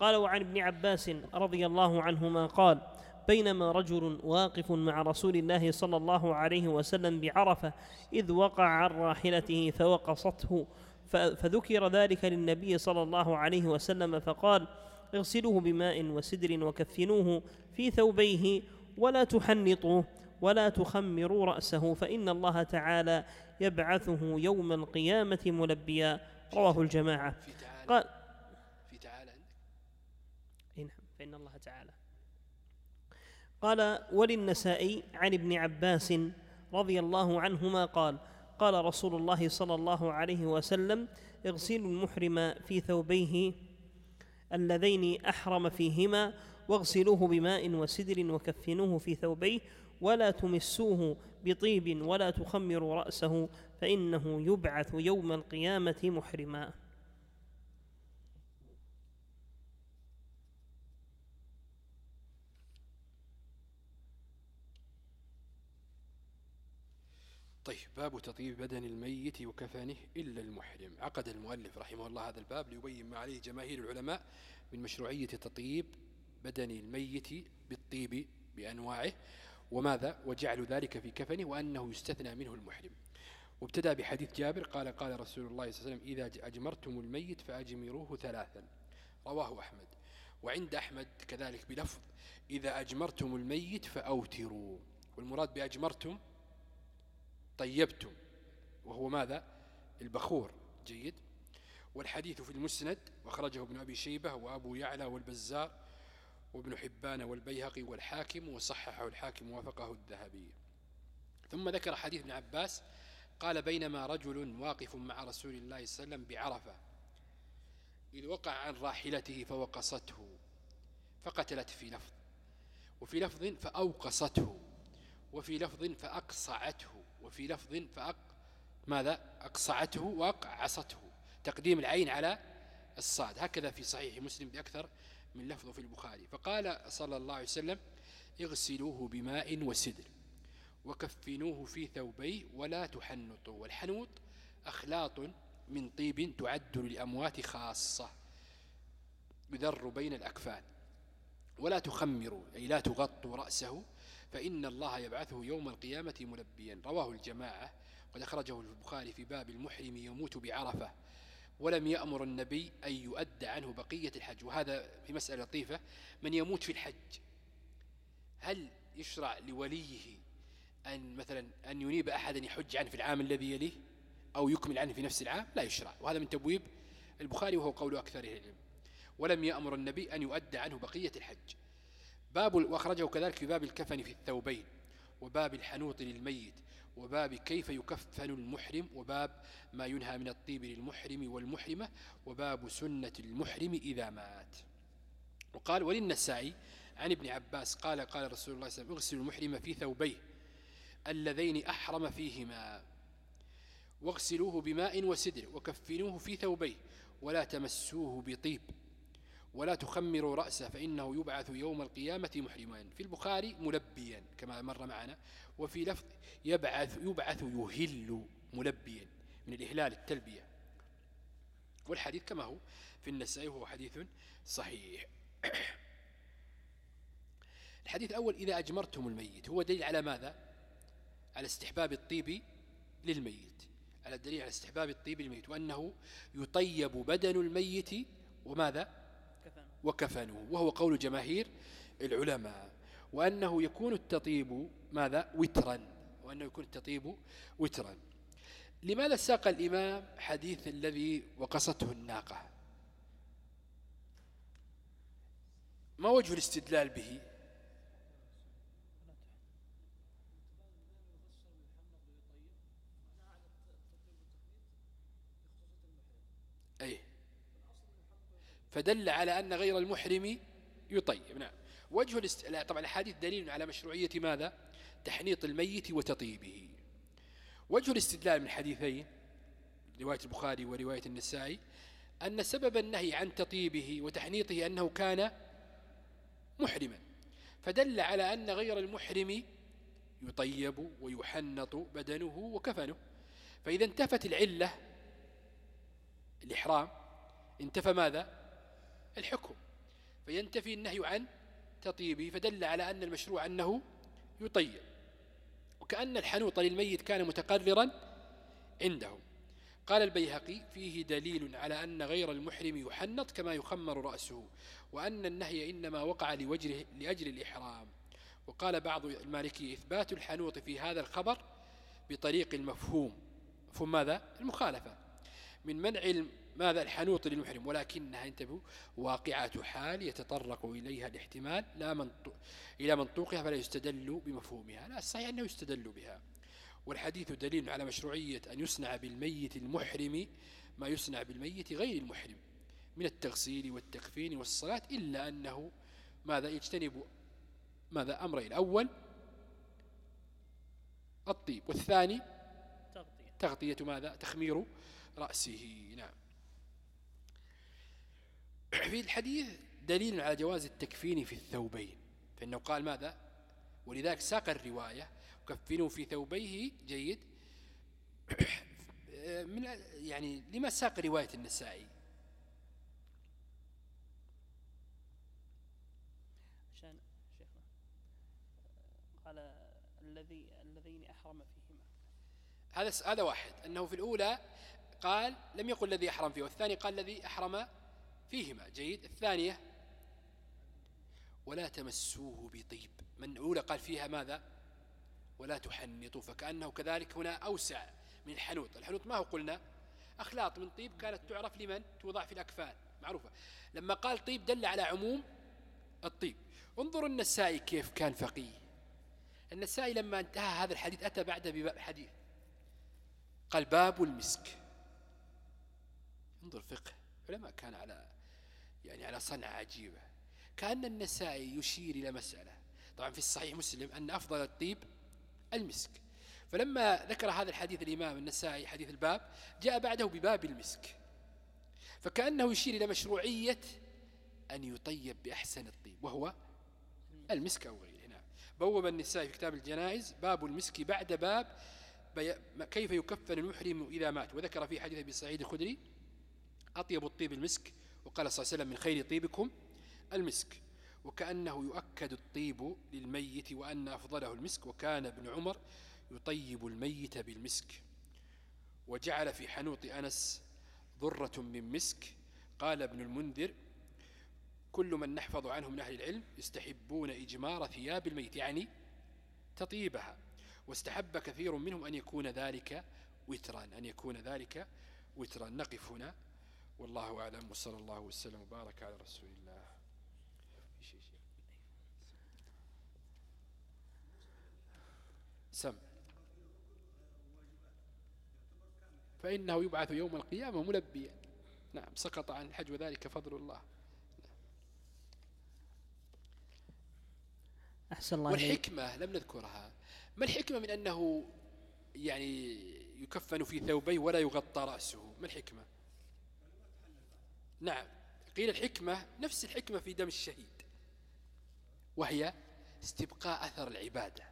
قال وعن ابن عباس رضي الله عنهما قال بينما رجل واقف مع رسول الله صلى الله عليه وسلم بعرفة إذ وقع عن راحلته فوقصته فذكر ذلك للنبي صلى الله عليه وسلم فقال اغسلوه بماء وسدر وكفنوه في ثوبيه ولا تحنطوه ولا تخمروا رأسه فإن الله تعالى يبعثه يوم القيامة ملبيا. رواه الجماعة. في تعالى. قال في تعالى. نعم فإن الله تعالى. قال وللنسائي عن ابن عباس رضي الله عنهما قال قال رسول الله صلى الله عليه وسلم اغسلوا المحرم في ثوبيه اللذين أحرم فيهما واغسلوه بماء وسدر وكفنوه في ثوبيه ولا تمسوه بطيب ولا تخمروا رأسه فإنه يبعث يوم القيامة محرما طيب باب تطيب بدن الميت وكفنه إلا المحرم. عقد المؤلف رحمه الله هذا الباب ليبين ما عليه جماهير العلماء من مشروعية تطيب بدن الميت بالطيب بأنواعه وماذا؟ وجعل ذلك في كفنه وأنه يستثنى منه المحرم. وابتدى بحديث جابر قال قال رسول الله صلى الله عليه وسلم إذا أجمرتم الميت فأجمروه ثلاثا رواه أحمد. وعند أحمد كذلك بلفظ إذا أجمرتم الميت فأوتروا والمراد بأجمرتم طيبتم وهو ماذا؟ البخور جيد. والحديث في المسند وخرجه ابن أبي شيبة وأبو يعلى والبزار وابن حبان والبيهقي والحاكم وصححه الحاكم ووافقه الذهبي. ثم ذكر حديث ابن عباس قال بينما رجل واقف مع رسول الله صلى الله عليه وسلم بعرفة إذ وقع عن راحلته فوقصته فقتلت في لفظ وفي لفظ فأوقصته وفي لفظ فأقصعته وفي لفظ فأق ماذا؟ أقصعته وأقعصته. تقديم العين على الصاد. هكذا في صحيح مسلم بأكثر من لفظ في البخاري. فقال صلى الله عليه وسلم اغسلوه بماء وسدر وكفنوه في ثوبيه ولا تحنطوا. والحنوط أخلاط من طيب تعد للأموات خاصة. يذر بين الأكفان. ولا تخمروا أي لا تغطوا رأسه فإن الله يبعثه يوم القيامة ملبيا. رواه الجماعة. قد أخرجه البخاري في باب المحرم يموت بعرفة. ولم يأمر النبي أن يؤدى عنه بقية الحج. وهذا في مسألة لطيفة. من يموت في الحج هل يشرع لوليه أن مثلا أن ينيب أحدا يحج عنه في العام الذي يليه؟ أو يكمل عنه في نفس العام؟ لا يشرع. وهذا من تبويب البخاري وهو قول أكثر العلم. ولم يأمر النبي أن يؤدى عنه بقية الحج. باب وأخرجه كذلك في باب الكفن في الثوبين وباب الحنوط للميت وباب كيف يكفن المحرم وباب ما ينهى من الطيب للمحرم والمحرمة وباب سنة المحرم إذا مات. وقال وللنسائي عن ابن عباس قال قال رسول الله صلى الله عليه وسلم اغسل المحرم في ثوبيه اللذين أحرم فيهما واغسلوه بماء وسدر وكفنوه في ثوبيه ولا تمسوه بطيب. ولا تخمروا رأسه فإنه يبعث يوم القيامة محرما. في البخاري ملبيا كما مر معنا. وفي لفظ يبعث, يبعث يهل ملبيا من الإهلال التلبية. والحديث كما هو في النسائي وهو حديث صحيح. الحديث الأول إذا أجمرتم الميت هو دليل على ماذا؟ على استحباب الطيب للميت. على الدليل على استحباب الطيب للميت وأنه يطيب بدن الميت. وماذا؟ وكفنه وهو قول جماهير العلماء. وأنه يكون التطيب ماذا؟ وترا. وأنه يكون التطيب وترا. لماذا ساق الإمام حديث الذي وقصته الناقة؟ ما وجه الاستدلال به أي فدل على أن غير المحرم يطيب. نعم. وجه الاست... طبعا الحديث دليل على مشروعية ماذا؟ تحنيط الميت وتطيبه. وجه الاستدلال من الحديثين رواية البخاري ورواية النسائي أن سبب النهي عن تطيبه وتحنيطه أنه كان محرما. فدل على أن غير المحرم يطيب ويحنط بدنه وكفنه. فإذا انتفت العلة الإحرام انتفى ماذا؟ الحكم. فينتفي النهي عن تطيبه فدل على أن المشروع أنه يطيب. وكأن الحنوط للميت كان متقررا عندهم. قال البيهقي فيه دليل على أن غير المحرم يحنط كما يخمر رأسه وأن النهي إنما وقع لوجه لأجل الإحرام. وقال بعض المالكي إثبات الحنوط في هذا الخبر بطريق المفهوم. مفهوم ماذا؟ المخالفة. من منع ماذا الحنوط للمحرم؟ ولكنها انتبهوا واقعة حال يتطرق إليها الاحتمال لا منطق إلى منطوقها فلا يستدل بمفهومها. لا الصحيح أنه يستدل بها. والحديث دليل على مشروعية أن يصنع بالميت المحرم ما يصنع بالميت غير المحرم من التغسيل والتكفين والصلاة إلا أنه ماذا؟ يجتنب ماذا؟ أمرين. الأول الطيب والثاني تغطية ماذا؟ تخمير رأسه. نعم. في الحديث دليل على جواز التكفين في الثوبين فإنه قال ماذا؟ ولذلك ساق الرواية كفنوا في ثوبيه جيد. من يعني لما ساق رواية النسائي؟ عشان شيخنا قال الذي الذين أحرم فيهما. هذا هذا واحد. أنه في الأولى قال لم يقل الذي أحرم فيه والثاني قال الذي أحرم فيهما. جيد. الثانية ولا تمسوه بطيب. من الأولى قال فيها ماذا؟ ولا تحنطوا. فكأنه كذلك هنا أوسع من الحنوط. الحنوط ما هو قلنا؟ أخلاط من طيب كانت تعرف لمن؟ توضع في الأكفان. معروفة. لما قال طيب دل على عموم الطيب. انظر النسائي كيف كان فقيه. النسائي لما انتهى هذا الحديث أتى بعد بباب حديث قال باب المسك. انظر فقه. علماء كان على يعني على صنعة عجيبة. كأن النسائي يشير إلى مسألة. طبعا في الصحيح مسلم أن أفضل الطيب المسك. فلما ذكر هذا الحديث الإمام النسائي حديث الباب جاء بعده بباب المسك. فكأنه يشير إلى مشروعية أن يطيب بأحسن الطيب وهو المسك أو غيره. نعم. بوب النساء في كتاب الجنائز باب المسك بعد باب كيف يكفن المحرم إذا مات. وذكر في حديث أبي سعيد الخدري أطيب الطيب المسك وقال صلى الله عليه وسلم من خير طيبكم المسك. وكأنه يؤكد الطيب للميت وأن أفضله المسك وكان ابن عمر يطيب الميت بالمسك. وجعل في حنوط أنس ذرة من مسك. قال ابن المنذر كل من نحفظ عنه من أهل العلم يستحبون إجمار ثياب الميت. يعني تطيبها. واستحب كثير منهم أن يكون ذلك وترا أن يكون ذلك وترا. نقف هنا. والله أعلم وصلى الله وسلم وبارك على رسول الله. سم. فإنه يبعث يوم القيامة ملبيا. نعم سقط عن الحج وذلك فضل الله. أحسن الله والحكمة لم نذكرها. ما الحكمة من أنه يعني يكفن في ثوبيه ولا يغطى رأسه؟ ما الحكمة؟ نعم. قيل الحكمة نفس الحكمة في دم الشهيد. وهي استبقاء أثر العبادة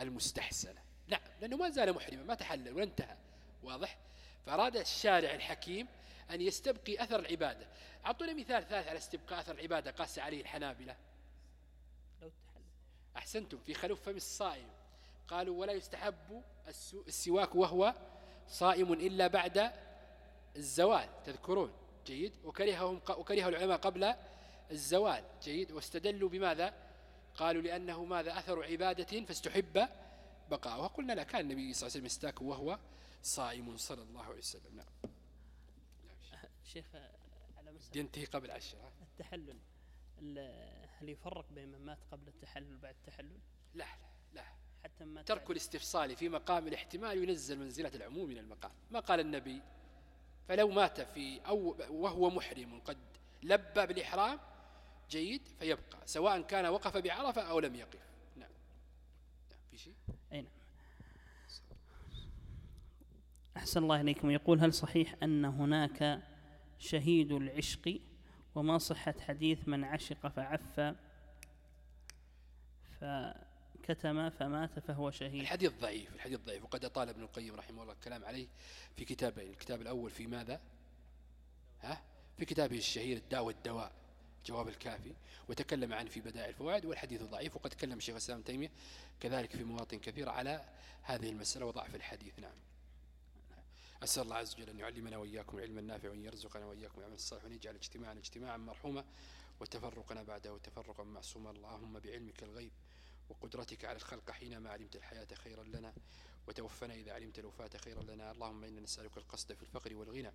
المستحسنة. نعم لأنه ما زال محرما ما تحلل وانتهى واضح؟ فأراد الشارع الحكيم أن يستبقي أثر العبادة. أعطونا مثال ثالث على استبقاء أثر العبادة قاس عليه الحنابلة. لو أحسنتم في خلوف فم الصائم. قالوا ولا يستحب السواك وهو صائم إلا بعد الزوال تذكرون. جيد وكرههم وكره العلماء قبل الزوال. جيد. واستدلوا بماذا؟ قالوا لأنه ماذا؟ أثر عبادة فاستحب بقاء وقلنا لا كان النبي صلى الله عليه وسلم يستاك وهو صائم صلى الله عليه وسلم. نعم. شيخ على مسألة. ينتهي قبل عشرة التحلل. هل يفرق بين من مات قبل التحلل وبعد التحلل؟ لا لا. لا حتى ما ترك الاستفصال في مقام الاحتمال ينزل منزلة العموم من المقام. ما قال النبي؟ فلو مات في أو وهو محرم قد لبى بالإحرام جيد فيبقى. سواء كان وقف بعرفة أو لم يقف. نعم, نعم. في شيء؟ أي نعم. أحسن الله إليكم. يقول هل صحيح أن هناك شهيد العشق؟ وما صحة حديث من عشق فعف فكتم فمات فهو شهيد. الحديث ضعيف الحديث ضعيف. وقد أطال ابن القيم رحمه الله الكلام عليه في كتابين الكتاب الأول في ماذا؟ ها؟ في كتابه الشهير الداء والدواء جواب الكافي وتكلم عنه في بدائع الفوائد والحديث ضعيف وقد تكلم الشيخ الإسلام تيمية كذلك في مواطن كثيرة على هذه المسألة وضعف الحديث. نعم. أسأل الله عز وجل أن يعلمنا وإياكم العلم النافع وأن يرزقنا وإياكم العمل الصالح وأن يجعل اجتماعنا اجتماعا مرحوما وتفرقنا بعده تفرقا معصوما. اللهم بعلمك الغيب. وقدرتك على الخلق حينما علمت الحياة خيرا لنا وتوفنا إذا علمت الوفاة خيرا لنا. اللهم إنا نسألك القصد في الفقر والغنى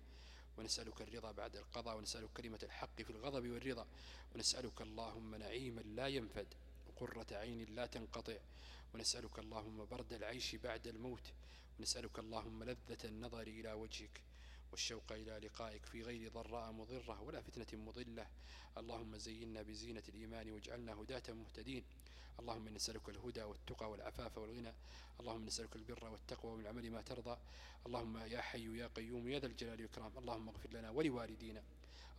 ونسألك الرضا بعد القضاء ونسألك كلمة الحق في الغضب والرضا ونسألك اللهم نعيما لا ينفد وقرة عين لا تنقطع ونسألك اللهم برد العيش بعد الموت ونسألك اللهم لذة النظر إلى وجهك والشوق إلى لقائك في غير ضراء مضرة ولا فتنة مضلة. اللهم زينا بزينة الإيمان واجعلنا هداة مهتدين. اللهم نسألك الهدى والتقى والعفاف والغنى. اللهم نسألك البر والتقوى والعمل ما ترضى. اللهم يا حي يا قيوم يا ذا الجلال والإكرام. اللهم اغفر لنا ولوالدينا.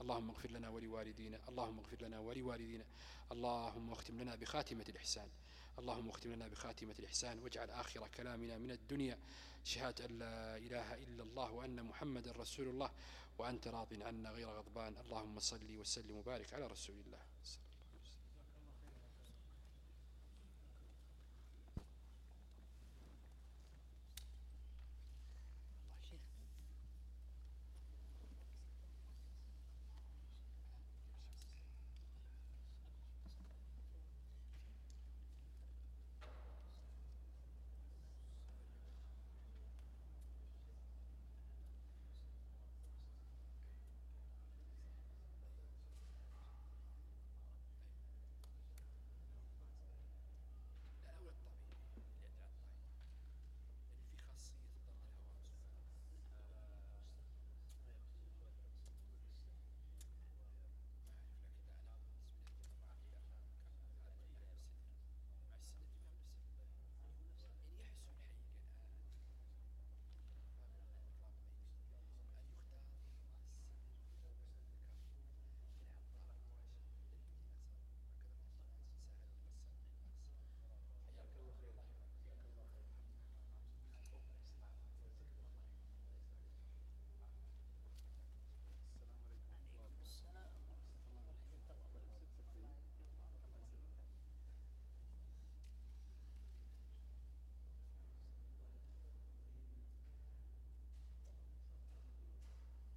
اللهم اغفر لنا ولوالدينا. اللهم اغفر لنا ولوالدينا. اللهم اختم لنا بخاتمة الإحسان. اللهم اختم لنا بخاتمة الإحسان. واجعل آخر كلامنا من الدنيا. شهادة أن لا إله إلا الله وأن محمد رسول الله. وأنت راض عنا غير غضبان. اللهم صل وسلم وبارك على رسول الله.